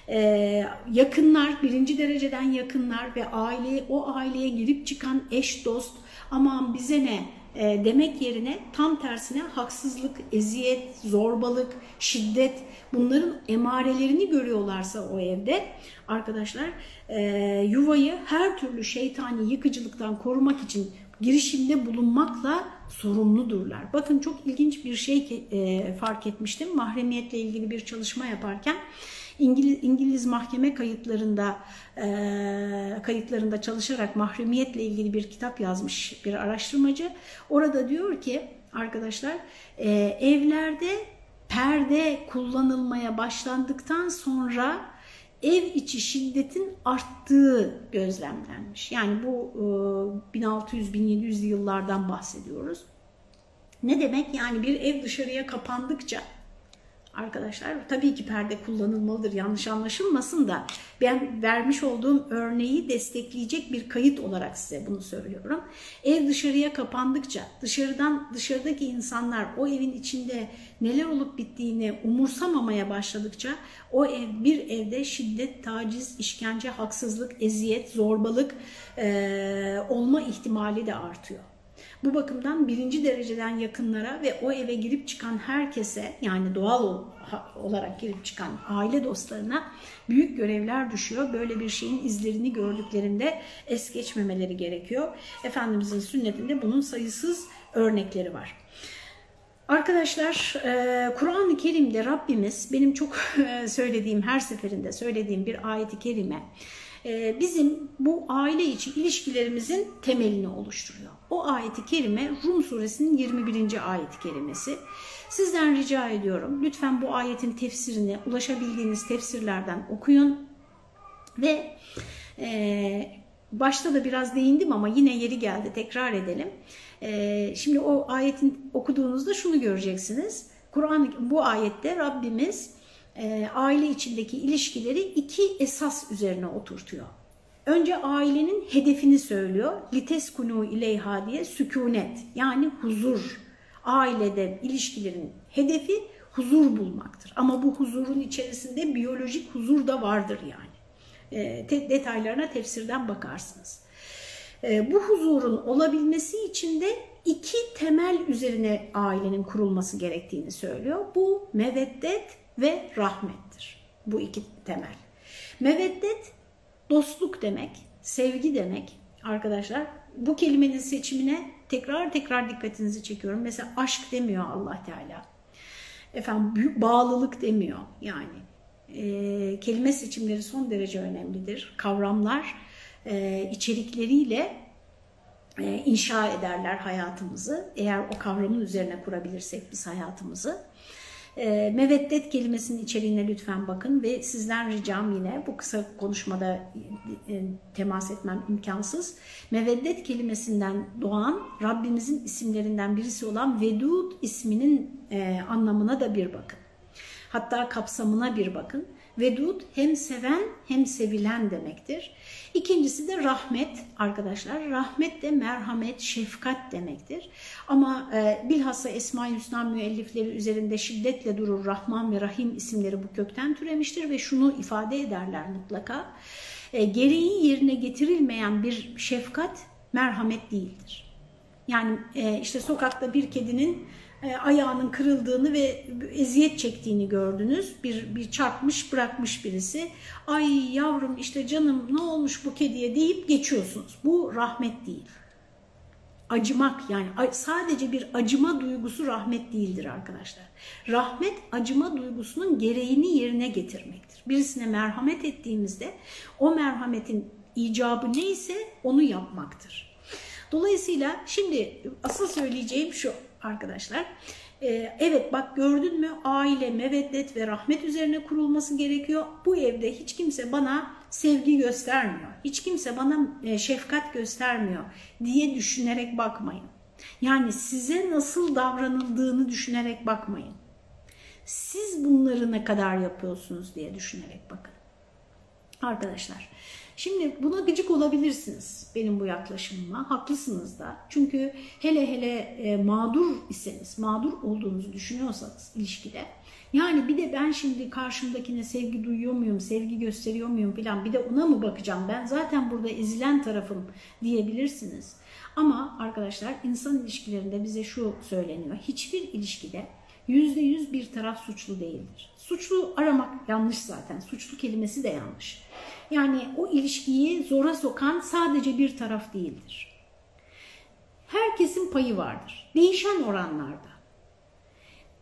e, yakınlar birinci dereceden yakınlar ve aile o aileye girip çıkan eş dost aman bize ne e, demek yerine tam tersine haksızlık, eziyet, zorbalık, şiddet bunların emarelerini görüyorlarsa o evde arkadaşlar e, yuvayı her türlü şeytani yıkıcılıktan korumak için girişimde bulunmakla sorumludurlar. Bakın çok ilginç bir şey e, fark etmiştim. Mahremiyetle ilgili bir çalışma yaparken İngiliz, İngiliz mahkeme kayıtlarında e, kayıtlarında çalışarak mahremiyetle ilgili bir kitap yazmış bir araştırmacı. Orada diyor ki arkadaşlar e, evlerde perde kullanılmaya başlandıktan sonra ev içi şiddetin arttığı gözlemlenmiş. Yani bu 1600-1700 yıllardan bahsediyoruz. Ne demek? Yani bir ev dışarıya kapandıkça arkadaşlar tabii ki perde kullanılmalıdır yanlış anlaşılmasın da ben vermiş olduğum örneği destekleyecek bir kayıt olarak size bunu söylüyorum. Ev dışarıya kapandıkça dışarıdan dışarıdaki insanlar o evin içinde neler olup bittiğini umursamamaya başladıkça o ev bir evde şiddet, taciz, işkence, haksızlık, eziyet, zorbalık e, olma ihtimali de artıyor. Bu bakımdan birinci dereceden yakınlara ve o eve girip çıkan herkese yani doğal olarak girip çıkan aile dostlarına büyük görevler düşüyor. Böyle bir şeyin izlerini gördüklerinde es geçmemeleri gerekiyor. Efendimizin sünnetinde bunun sayısız örnekleri var. Arkadaşlar e, Kur'an-ı Kerim'de Rabbimiz benim çok söylediğim her seferinde söylediğim bir ayeti kerime e, bizim bu aile içi ilişkilerimizin temelini oluşturuyor. O ayeti kerime Rum suresinin 21. ayeti kerimesi. Sizden rica ediyorum lütfen bu ayetin tefsirini ulaşabildiğiniz tefsirlerden okuyun ve e, başta da biraz değindim ama yine yeri geldi tekrar edelim. E, şimdi o ayetin okuduğunuzda şunu göreceksiniz. Kur'an bu ayette Rabbimiz e, aile içindeki ilişkileri iki esas üzerine oturtuyor. Önce ailenin hedefini söylüyor. Liteskunu ileyha diye sükunet yani huzur. Ailede ilişkilerin hedefi huzur bulmaktır. Ama bu huzurun içerisinde biyolojik huzur da vardır yani. E, detaylarına tefsirden bakarsınız. E, bu huzurun olabilmesi için de iki temel üzerine ailenin kurulması gerektiğini söylüyor. Bu meveddet ve rahmettir. Bu iki temel. Meveddet dostluk demek, sevgi demek arkadaşlar. Bu kelimenin seçimine tekrar tekrar dikkatinizi çekiyorum. Mesela aşk demiyor Allah Teala. Efendim büyük bağlılık demiyor yani. E, kelime seçimleri son derece önemlidir. Kavramlar e, içerikleriyle e, inşa ederler hayatımızı. Eğer o kavramın üzerine kurabilirsek biz hayatımızı. E, meveddet kelimesinin içeriğine lütfen bakın ve sizden ricam yine bu kısa konuşmada e, temas etmem imkansız. Meveddet kelimesinden doğan Rabbimizin isimlerinden birisi olan Vedud isminin e, anlamına da bir bakın. Hatta kapsamına bir bakın. Vedud hem seven hem sevilen demektir. İkincisi de rahmet arkadaşlar. Rahmet de merhamet, şefkat demektir. Ama e, bilhassa Esma-i Hüsna müellifleri üzerinde şiddetle durur Rahman ve Rahim isimleri bu kökten türemiştir ve şunu ifade ederler mutlaka. E, gereği yerine getirilmeyen bir şefkat merhamet değildir. Yani e, işte sokakta bir kedinin ayağının kırıldığını ve eziyet çektiğini gördünüz. Bir, bir çarpmış bırakmış birisi. Ay yavrum işte canım ne olmuş bu kediye deyip geçiyorsunuz. Bu rahmet değil. Acımak yani sadece bir acıma duygusu rahmet değildir arkadaşlar. Rahmet acıma duygusunun gereğini yerine getirmektir. Birisine merhamet ettiğimizde o merhametin icabı neyse onu yapmaktır. Dolayısıyla şimdi asıl söyleyeceğim şu arkadaşlar. Ee, evet bak gördün mü aile, meveddet ve rahmet üzerine kurulması gerekiyor. Bu evde hiç kimse bana sevgi göstermiyor. Hiç kimse bana e, şefkat göstermiyor diye düşünerek bakmayın. Yani size nasıl davranıldığını düşünerek bakmayın. Siz bunları ne kadar yapıyorsunuz diye düşünerek bakın. Arkadaşlar Şimdi buna gıcık olabilirsiniz benim bu yaklaşımıma. Haklısınız da. Çünkü hele hele e, mağdur iseniz, mağdur olduğunuzu düşünüyorsanız ilişkide yani bir de ben şimdi karşımdakine sevgi duyuyor muyum, sevgi gösteriyor muyum falan bir de ona mı bakacağım ben zaten burada ezilen tarafım diyebilirsiniz. Ama arkadaşlar insan ilişkilerinde bize şu söyleniyor. Hiçbir ilişkide yüzde yüz bir taraf suçlu değildir. Suçlu aramak yanlış zaten. Suçlu kelimesi de yanlış. Yani o ilişkiyi zora sokan sadece bir taraf değildir. Herkesin payı vardır. Değişen oranlarda.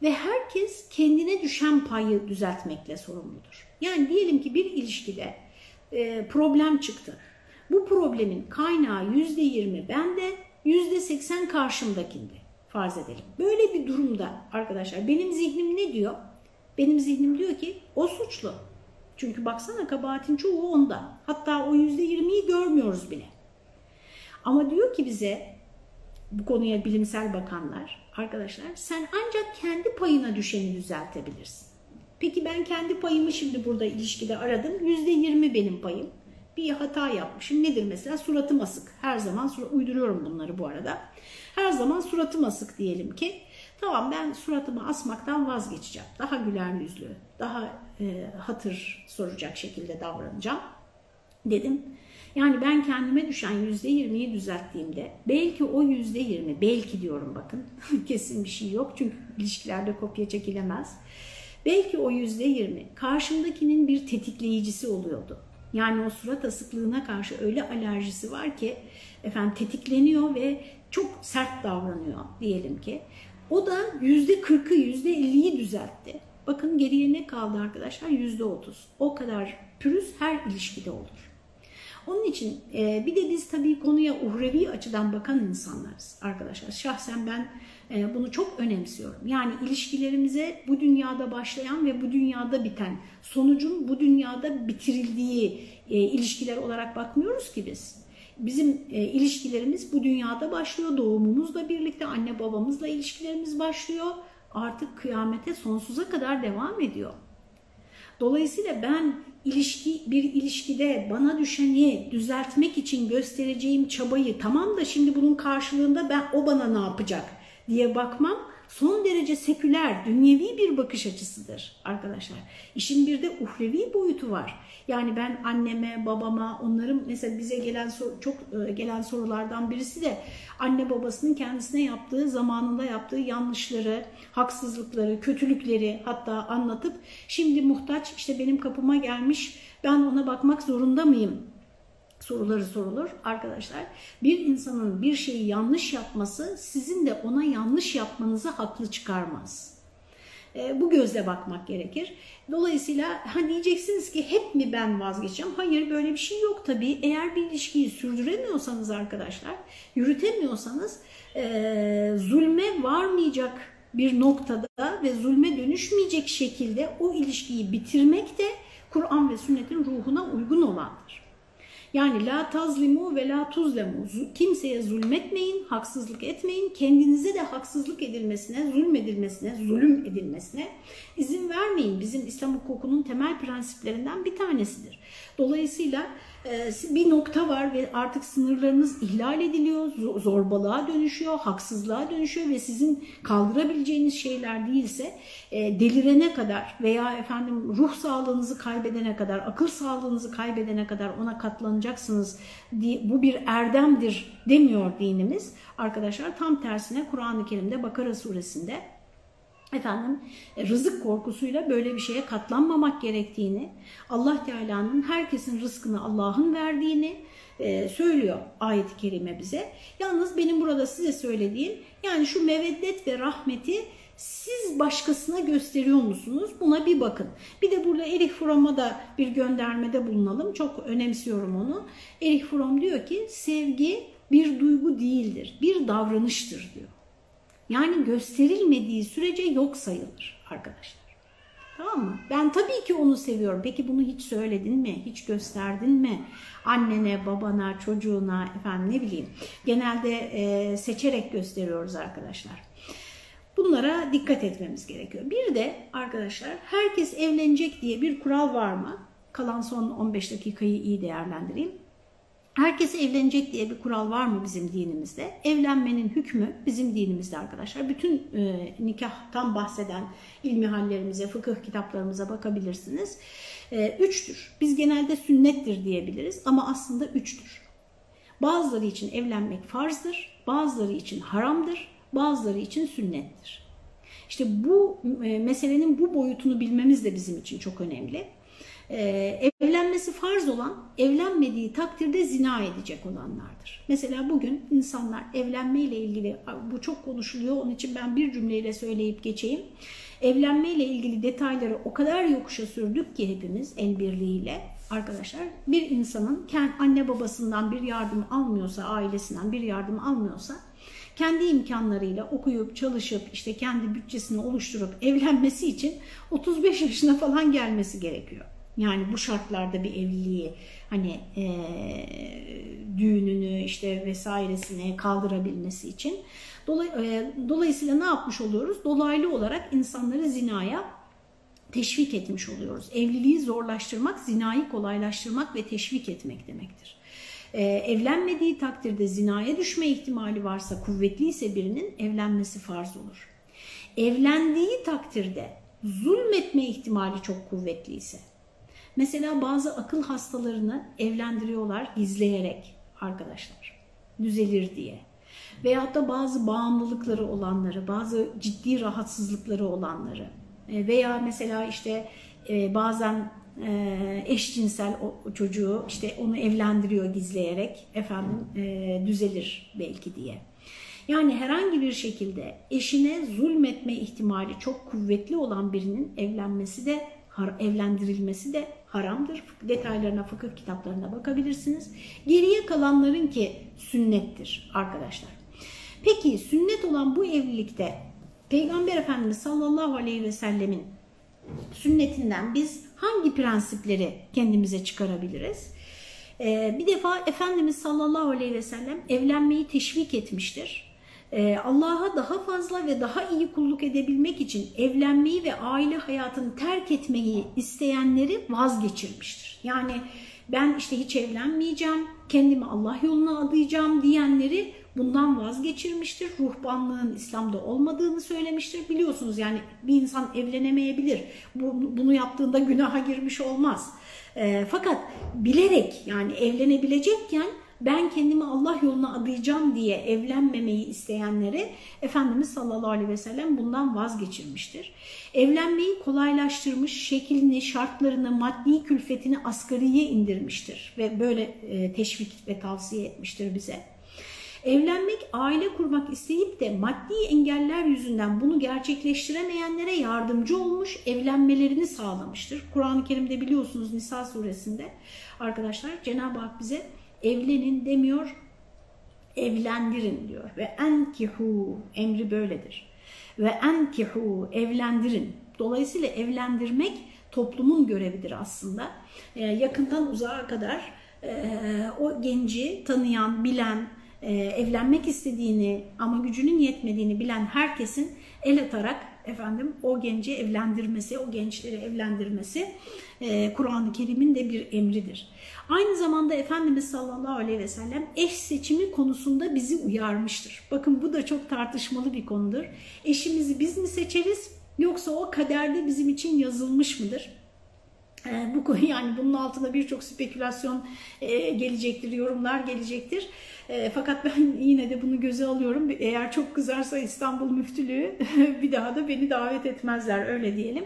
Ve herkes kendine düşen payı düzeltmekle sorumludur. Yani diyelim ki bir ilişkide e, problem çıktı. Bu problemin kaynağı yüzde yirmi bende, yüzde seksen karşımdakinde farz edelim. Böyle bir durumda arkadaşlar benim zihnim ne diyor? Benim zihnim diyor ki o suçlu. Çünkü baksana kabahatin çoğu onda. Hatta o yüzde yirmiyi görmüyoruz bile. Ama diyor ki bize bu konuya bilimsel bakanlar, arkadaşlar sen ancak kendi payına düşeni düzeltebilirsin. Peki ben kendi payımı şimdi burada ilişkide aradım. Yüzde yirmi benim payım. Bir hata yapmışım. Nedir mesela? Suratım asık. Her zaman uyduruyorum bunları bu arada. Her zaman suratım asık diyelim ki. Tamam ben suratımı asmaktan vazgeçeceğim. Daha güler yüzlü, daha e, hatır soracak şekilde davranacağım dedim. Yani ben kendime düşen yüzde yirmiyi düzelttiğimde belki o yüzde yirmi, belki diyorum bakın kesin bir şey yok çünkü ilişkilerde kopya çekilemez. Belki o yüzde yirmi karşımdakinin bir tetikleyicisi oluyordu. Yani o surat asıklığına karşı öyle alerjisi var ki efendim tetikleniyor ve çok sert davranıyor diyelim ki. O da yüzde kırkı, yüzde elliyi düzeltti. Bakın geriye ne kaldı arkadaşlar? Yüzde otuz. O kadar pürüz her ilişkide olur. Onun için e, bir de biz tabii konuya uhrevi açıdan bakan insanlarız arkadaşlar. Şahsen ben e, bunu çok önemsiyorum. Yani ilişkilerimize bu dünyada başlayan ve bu dünyada biten sonucun bu dünyada bitirildiği e, ilişkiler olarak bakmıyoruz ki biz. Bizim e, ilişkilerimiz bu dünyada başlıyor. Doğumumuzla birlikte anne babamızla ilişkilerimiz başlıyor. Artık kıyamete sonsuza kadar devam ediyor. Dolayısıyla ben ilişki bir ilişkide bana düşeni düzeltmek için göstereceğim çabayı tamam da şimdi bunun karşılığında ben o bana ne yapacak diye bakmam son derece seküler, dünyevi bir bakış açısıdır arkadaşlar. İşin bir de uhrevi boyutu var. Yani ben anneme, babama, onların mesela bize gelen çok e, gelen sorulardan birisi de anne babasının kendisine yaptığı, zamanında yaptığı yanlışları, haksızlıkları, kötülükleri hatta anlatıp şimdi muhtaç işte benim kapıma gelmiş ben ona bakmak zorunda mıyım soruları sorulur. Arkadaşlar bir insanın bir şeyi yanlış yapması sizin de ona yanlış yapmanızı haklı çıkarmaz. E, bu gözle bakmak gerekir. Dolayısıyla ha diyeceksiniz ki hep mi ben vazgeçeceğim? Hayır böyle bir şey yok tabii. Eğer bir ilişkiyi sürdüremiyorsanız arkadaşlar, yürütemiyorsanız e, zulme varmayacak bir noktada ve zulme dönüşmeyecek şekilde o ilişkiyi bitirmek de Kur'an ve sünnetin ruhuna uygun olandır. Yani la tazlimu ve la tuzlemu. Kimseye zulmetmeyin, haksızlık etmeyin. Kendinize de haksızlık edilmesine, zulmedilmesine, zulüm edilmesine izin vermeyin. Bizim İslam hukukunun temel prensiplerinden bir tanesidir. Dolayısıyla bir nokta var ve artık sınırlarınız ihlal ediliyor, zorbalığa dönüşüyor, haksızlığa dönüşüyor ve sizin kaldırabileceğiniz şeyler değilse e, delirene kadar veya efendim ruh sağlığınızı kaybedene kadar, akıl sağlığınızı kaybedene kadar ona katlanacaksınız. Bu bir erdemdir demiyor dinimiz. Arkadaşlar tam tersine Kur'an-ı Kerim'de Bakara suresinde efendim rızık korkusuyla böyle bir şeye katlanmamak gerektiğini, Allah Teala'nın herkesin rızkını Allah'ın verdiğini e, söylüyor ayet-i kerime bize. Yalnız benim burada size söylediğim yani şu meveddet ve rahmeti siz başkasına gösteriyor musunuz? Buna bir bakın. Bir de burada Erich Fromm'a da bir göndermede bulunalım. Çok önemsiyorum onu. Erich Fromm diyor ki sevgi bir duygu değildir, bir davranıştır diyor. Yani gösterilmediği sürece yok sayılır arkadaşlar. Tamam mı? Ben tabii ki onu seviyorum. Peki bunu hiç söyledin mi? Hiç gösterdin mi? Annene, babana, çocuğuna, efendim ne bileyim. Genelde e, seçerek gösteriyoruz arkadaşlar. Bunlara dikkat etmemiz gerekiyor. Bir de arkadaşlar herkes evlenecek diye bir kural var mı? Kalan son 15 dakikayı iyi değerlendireyim. Herkes evlenecek diye bir kural var mı bizim dinimizde? Evlenmenin hükmü bizim dinimizde arkadaşlar. Bütün e, nikahtan bahseden ilmi hallerimize, fıkıh kitaplarımıza bakabilirsiniz. E, üçtür. Biz genelde sünnettir diyebiliriz ama aslında üçtür. Bazıları için evlenmek farzdır, bazıları için haramdır, bazıları için sünnettir. İşte bu e, meselenin bu boyutunu bilmemiz de bizim için çok önemli. Ee, evlenmesi farz olan, evlenmediği takdirde zina edecek olanlardır. Mesela bugün insanlar evlenmeyle ilgili, bu çok konuşuluyor, onun için ben bir cümleyle söyleyip geçeyim. Evlenmeyle ilgili detayları o kadar yokuşa sürdük ki hepimiz el birliğiyle arkadaşlar. Bir insanın anne babasından bir yardım almıyorsa, ailesinden bir yardım almıyorsa kendi imkanlarıyla okuyup çalışıp işte kendi bütçesini oluşturup evlenmesi için 35 yaşına falan gelmesi gerekiyor. Yani bu şartlarda bir evliliği hani e, düğününü işte vesairesine kaldırabilmesi için. Dolay, e, dolayısıyla ne yapmış oluyoruz? Dolaylı olarak insanları zinaya teşvik etmiş oluyoruz. Evliliği zorlaştırmak, zinayı kolaylaştırmak ve teşvik etmek demektir. Ee, evlenmediği takdirde zinaya düşme ihtimali varsa, kuvvetliyse birinin evlenmesi farz olur. Evlendiği takdirde zulmetme ihtimali çok kuvvetliyse, Mesela bazı akıl hastalarını evlendiriyorlar gizleyerek arkadaşlar. Düzelir diye. Veyahut da bazı bağımlılıkları olanları, bazı ciddi rahatsızlıkları olanları e, veya mesela işte e, bazen e, eşcinsel çocuğu işte onu evlendiriyor gizleyerek efendim düzelir belki diye. Yani herhangi bir şekilde eşine zulmetme ihtimali çok kuvvetli olan birinin evlenmesi de evlendirilmesi de haramdır. Detaylarına fıkıh kitaplarına bakabilirsiniz. Geriye kalanların ki sünnettir arkadaşlar. Peki sünnet olan bu evlilikte Peygamber Efendimiz sallallahu aleyhi ve sellemin sünnetinden biz hangi prensipleri kendimize çıkarabiliriz? Ee, bir defa Efendimiz sallallahu aleyhi ve sellem evlenmeyi teşvik etmiştir. Ee, Allah'a daha fazla ve daha iyi kulluk edebilmek için evlenmeyi ve aile hayatını terk etmeyi isteyenleri vazgeçirmiştir. Yani ben işte hiç evlenmeyeceğim, kendimi Allah yoluna adayacağım diyenleri bundan vazgeçirmiştir. Ruhbanlığın İslam'da olmadığını söylemiştir. Biliyorsunuz yani bir insan evlenemeyebilir. bunu yaptığında günaha girmiş olmaz. E, fakat bilerek yani evlenebilecekken ben kendimi Allah yoluna adayacağım diye evlenmemeyi isteyenlere Efendimiz sallallahu aleyhi ve sellem bundan vazgeçirmiştir. Evlenmeyi kolaylaştırmış, şeklini, şartlarını, maddi külfetini asgariye indirmiştir ve böyle e, teşvik ve tavsiye etmiştir bize. Evlenmek, aile kurmak isteyip de maddi engeller yüzünden bunu gerçekleştiremeyenlere yardımcı olmuş, evlenmelerini sağlamıştır. Kur'an-ı Kerim'de biliyorsunuz Nisa suresinde arkadaşlar Cenab-ı Hak bize evlenin demiyor, evlendirin diyor. Ve enkihu emri böyledir. Ve enkihu evlendirin. Dolayısıyla evlendirmek toplumun görevidir aslında. Ee, yakından uzağa kadar o genci tanıyan, bilen, evlenmek istediğini ama gücünün yetmediğini bilen herkesin el atarak efendim o genci evlendirmesi, o gençleri evlendirmesi Kur'an-ı Kerim'in de bir emridir. Aynı zamanda Efendimiz sallallahu aleyhi ve sellem eş seçimi konusunda bizi uyarmıştır. Bakın bu da çok tartışmalı bir konudur. Eşimizi biz mi seçeriz yoksa o kaderde bizim için yazılmış mıdır? Ee, bu konu yani bunun altında birçok spekülasyon e, gelecektir, yorumlar gelecektir. E, fakat ben yine de bunu göze alıyorum. Eğer çok kızarsa İstanbul Müftülüğü bir daha da beni davet etmezler öyle diyelim.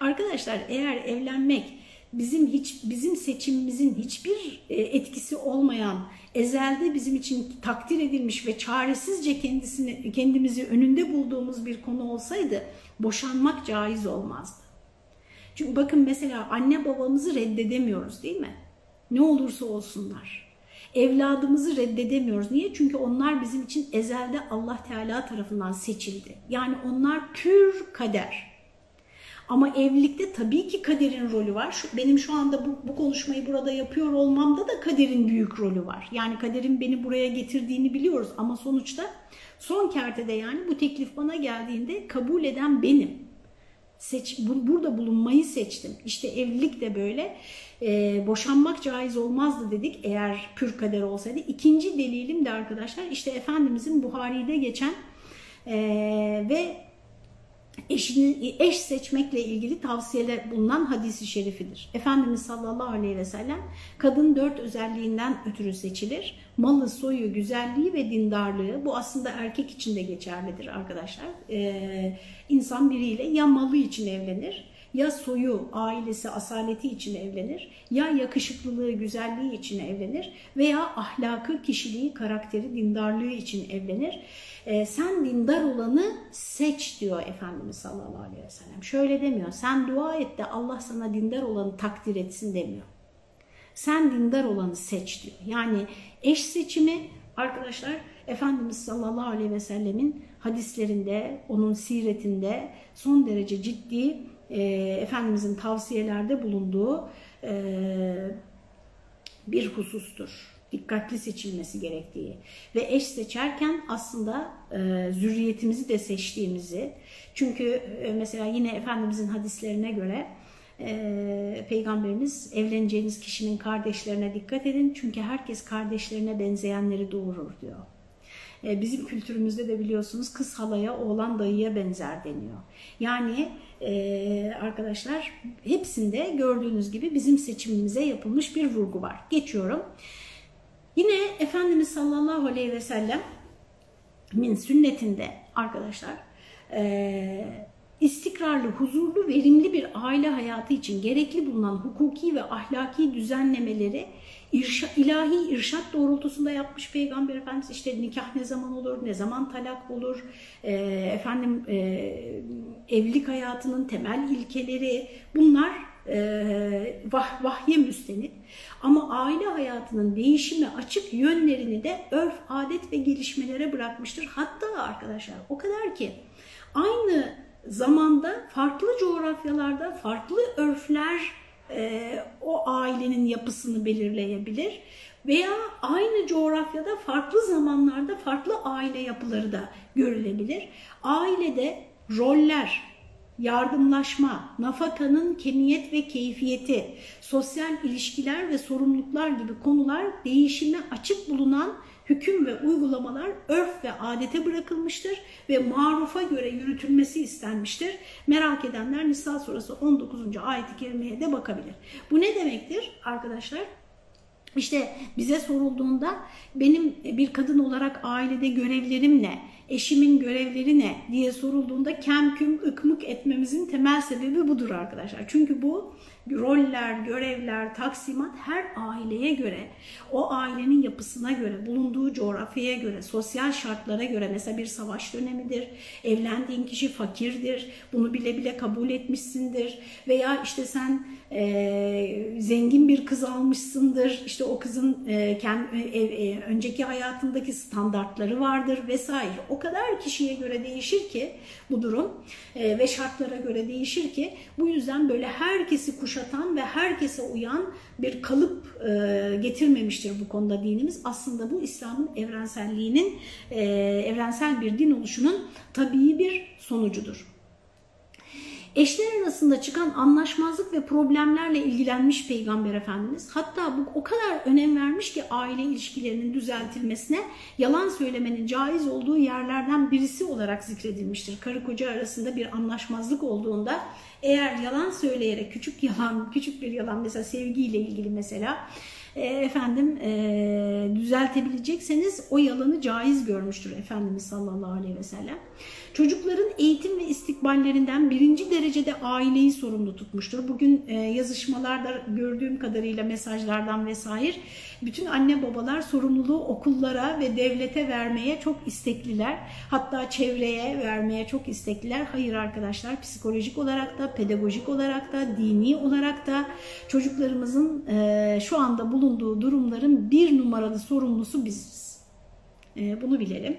Arkadaşlar eğer evlenmek bizim hiç bizim seçimimizin hiçbir e, etkisi olmayan ezelde bizim için takdir edilmiş ve çaresizce kendisini kendimizi önünde bulduğumuz bir konu olsaydı boşanmak caiz olmazdı. Çünkü bakın mesela anne babamızı reddedemiyoruz değil mi? Ne olursa olsunlar. Evladımızı reddedemiyoruz. Niye? Çünkü onlar bizim için ezelde Allah Teala tarafından seçildi. Yani onlar pür kader. Ama evlilikte tabii ki kaderin rolü var. Şu, benim şu anda bu, bu konuşmayı burada yapıyor olmamda da kaderin büyük rolü var. Yani kaderin beni buraya getirdiğini biliyoruz ama sonuçta son kertede yani bu teklif bana geldiğinde kabul eden benim. Seç, bu, burada bulunmayı seçtim. İşte evlilik de böyle. E, boşanmak caiz olmazdı dedik eğer pür kader olsaydı. İkinci delilim de arkadaşlar işte Efendimizin Buhari'de geçen e, ve eşini, eş seçmekle ilgili tavsiyeler bulunan hadisi şerifidir. Efendimiz sallallahu aleyhi ve sellem kadın dört özelliğinden ötürü seçilir. Malı, soyu, güzelliği ve dindarlığı bu aslında erkek için de geçerlidir arkadaşlar. Ee, insan biriyle ya malı için evlenir ya soyu, ailesi, asaleti için evlenir, ya yakışıklılığı, güzelliği için evlenir veya ahlakı, kişiliği, karakteri, dindarlığı için evlenir. E, sen dindar olanı seç diyor Efendimiz sallallahu aleyhi ve sellem. Şöyle demiyor, sen dua et de Allah sana dindar olanı takdir etsin demiyor. Sen dindar olanı seç diyor. Yani eş seçimi arkadaşlar Efendimiz sallallahu aleyhi ve sellemin hadislerinde, onun siretinde son derece ciddi e, Efendimizin tavsiyelerde bulunduğu e, bir husustur. Dikkatli seçilmesi gerektiği. Ve eş seçerken aslında e, zürriyetimizi de seçtiğimizi çünkü e, mesela yine Efendimizin hadislerine göre e, Peygamberimiz evleneceğiniz kişinin kardeşlerine dikkat edin. Çünkü herkes kardeşlerine benzeyenleri doğurur diyor. E, bizim kültürümüzde de biliyorsunuz kız halaya oğlan dayıya benzer deniyor. Yani e, arkadaşlar hepsinde gördüğünüz gibi bizim seçimimize yapılmış bir vurgu var. Geçiyorum. Yine Efendimiz sallallahu aleyhi ve sellem sünnetinde arkadaşlar e, istikrarlı, huzurlu, verimli bir aile hayatı için gerekli bulunan hukuki ve ahlaki düzenlemeleri irşa, ilahi irşat doğrultusunda yapmış Peygamber Efendimiz. İşte nikah ne zaman olur, ne zaman talak olur, e, efendim e, evlilik hayatının temel ilkeleri bunlar e, vah, vahye müstenit. Ama aile hayatının değişime açık yönlerini de örf, adet ve gelişmelere bırakmıştır. Hatta arkadaşlar o kadar ki aynı zamanda farklı coğrafyalarda farklı örfler e, o ailenin yapısını belirleyebilir veya aynı coğrafyada farklı zamanlarda farklı aile yapıları da görülebilir. Ailede roller, yardımlaşma, nafakanın kemiyet ve keyfiyeti, sosyal ilişkiler ve sorumluluklar gibi konular değişime açık bulunan hüküm ve uygulamalar örf ve adete bırakılmıştır ve marufa göre yürütülmesi istenmiştir. Merak edenler Nisa surası 19. ayet-i kerimeye de bakabilir. Bu ne demektir arkadaşlar? İşte bize sorulduğunda benim bir kadın olarak ailede görevlerim ne, eşimin görevleri ne diye sorulduğunda kemküm ıkmık etmemizin temel sebebi budur arkadaşlar. Çünkü bu roller, görevler, taksimat her aileye göre, o ailenin yapısına göre, bulunduğu coğrafyaya göre, sosyal şartlara göre mesela bir savaş dönemidir, evlendiğin kişi fakirdir, bunu bile bile kabul etmişsindir veya işte sen e, zengin bir kız almışsındır, işte o kızın e, kendi, e, e, önceki hayatındaki standartları vardır vesaire. O kadar kişiye göre değişir ki bu durum e, ve şartlara göre değişir ki bu yüzden böyle herkesi kuşatan ve herkese uyan bir kalıp e, getirmemiştir bu konuda dinimiz. Aslında bu İslam'ın evrenselliğinin, e, evrensel bir din oluşunun tabii bir sonucudur. Eşler arasında çıkan anlaşmazlık ve problemlerle ilgilenmiş Peygamber Efendimiz. Hatta bu o kadar önem vermiş ki aile ilişkilerinin düzeltilmesine yalan söylemenin caiz olduğu yerlerden birisi olarak zikredilmiştir. Karı koca arasında bir anlaşmazlık olduğunda eğer yalan söyleyerek küçük yalan, küçük bir yalan mesela sevgiyle ilgili mesela e, efendim e, düzeltebilecekseniz o yalanı caiz görmüştür Efendimiz sallallahu aleyhi ve sellem. Çocukların eğitim ve istikballerinden birinci derecede aileyi sorumlu tutmuştur. Bugün e, yazışmalarda gördüğüm kadarıyla mesajlardan vesaire bütün anne babalar sorumluluğu okullara ve devlete vermeye çok istekliler. Hatta çevreye vermeye çok istekliler. Hayır arkadaşlar psikolojik olarak da, pedagojik olarak da, dini olarak da çocuklarımızın e, şu anda bulunduğu durumların bir numaralı sorumlusu biziz. E, bunu bilelim.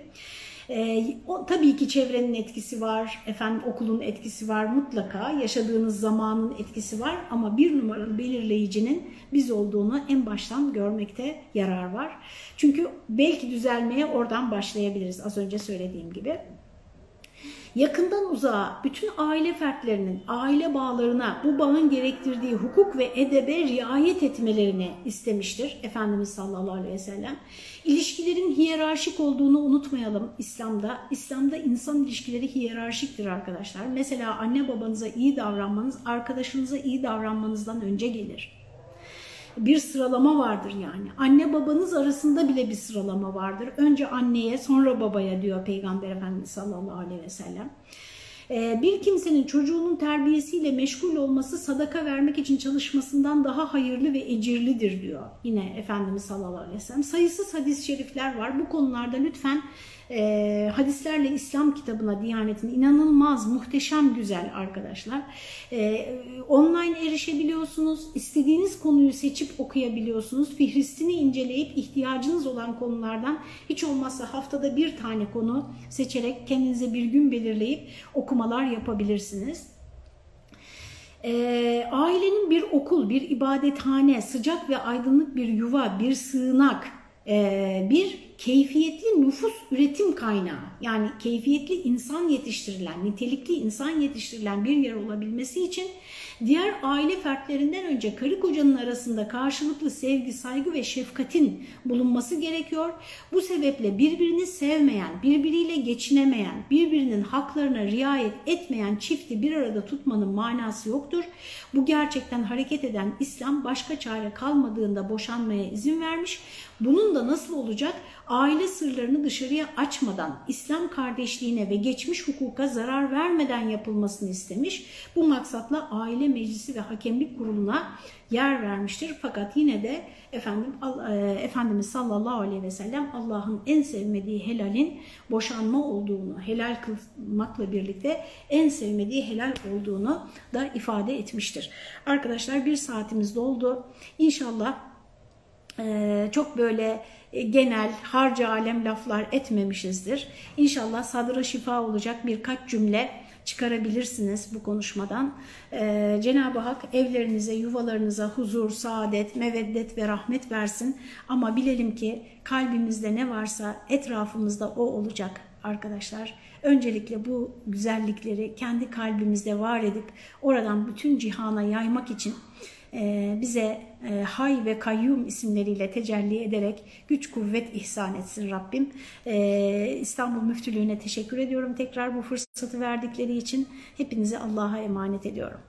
E, o, tabii ki çevrenin etkisi var, efendim okulun etkisi var mutlaka, yaşadığınız zamanın etkisi var ama bir numaralı belirleyicinin biz olduğunu en baştan görmekte yarar var. Çünkü belki düzelmeye oradan başlayabiliriz az önce söylediğim gibi. Yakından uzağa bütün aile fertlerinin aile bağlarına bu bağın gerektirdiği hukuk ve edebe riayet etmelerini istemiştir Efendimiz sallallahu aleyhi ve sellem. İlişkilerin hiyerarşik olduğunu unutmayalım İslam'da. İslam'da insan ilişkileri hiyerarşiktir arkadaşlar. Mesela anne babanıza iyi davranmanız arkadaşınıza iyi davranmanızdan önce gelir bir sıralama vardır yani. Anne babanız arasında bile bir sıralama vardır. Önce anneye sonra babaya diyor Peygamber Efendimiz sallallahu aleyhi ve sellem. Bir kimsenin çocuğunun terbiyesiyle meşgul olması sadaka vermek için çalışmasından daha hayırlı ve ecirlidir diyor yine Efendimiz sallallahu aleyhi ve sellem. Sayısız hadis-i şerifler var. Bu konularda lütfen e, hadislerle İslam kitabına Diyanet'in inanılmaz, muhteşem güzel arkadaşlar. E, online erişebiliyorsunuz. istediğiniz konuyu seçip okuyabiliyorsunuz. Fihristini inceleyip ihtiyacınız olan konulardan hiç olmazsa haftada bir tane konu seçerek kendinize bir gün belirleyip okumalar yapabilirsiniz. E, ailenin bir okul, bir ibadethane, sıcak ve aydınlık bir yuva, bir sığınak, e, bir keyfiyetli nüfus üretim kaynağı yani keyfiyetli insan yetiştirilen, nitelikli insan yetiştirilen bir yer olabilmesi için diğer aile fertlerinden önce karı kocanın arasında karşılıklı sevgi, saygı ve şefkatin bulunması gerekiyor. Bu sebeple birbirini sevmeyen, birbiriyle geçinemeyen, birbirinin haklarına riayet etmeyen çifti bir arada tutmanın manası yoktur. Bu gerçekten hareket eden İslam başka çare kalmadığında boşanmaya izin vermiş. Bunun da nasıl olacak? Aile sırlarını dışarıya açmadan, İslam kardeşliğine ve geçmiş hukuka zarar vermeden yapılmasını istemiş. Bu maksatla aile meclisi ve hakemlik kuruluna yer vermiştir. Fakat yine de efendim e, Efendimiz sallallahu aleyhi ve sellem Allah'ın en sevmediği helalin boşanma olduğunu, helal kılmakla birlikte en sevmediği helal olduğunu da ifade etmiştir. Arkadaşlar bir saatimiz doldu. İnşallah e, çok böyle genel, harca alem laflar etmemişizdir. İnşallah sadıra şifa olacak birkaç cümle çıkarabilirsiniz bu konuşmadan. Ee, Cenab-ı Hak evlerinize, yuvalarınıza huzur, saadet, meveddet ve rahmet versin. Ama bilelim ki kalbimizde ne varsa etrafımızda o olacak arkadaşlar. Öncelikle bu güzellikleri kendi kalbimizde var edip oradan bütün cihana yaymak için e, bize e, Hay ve Kayyum isimleriyle tecelli ederek güç kuvvet ihsan etsin Rabbim. E, İstanbul Müftülüğü'ne teşekkür ediyorum tekrar bu fırsatı verdikleri için. Hepinizi Allah'a emanet ediyorum.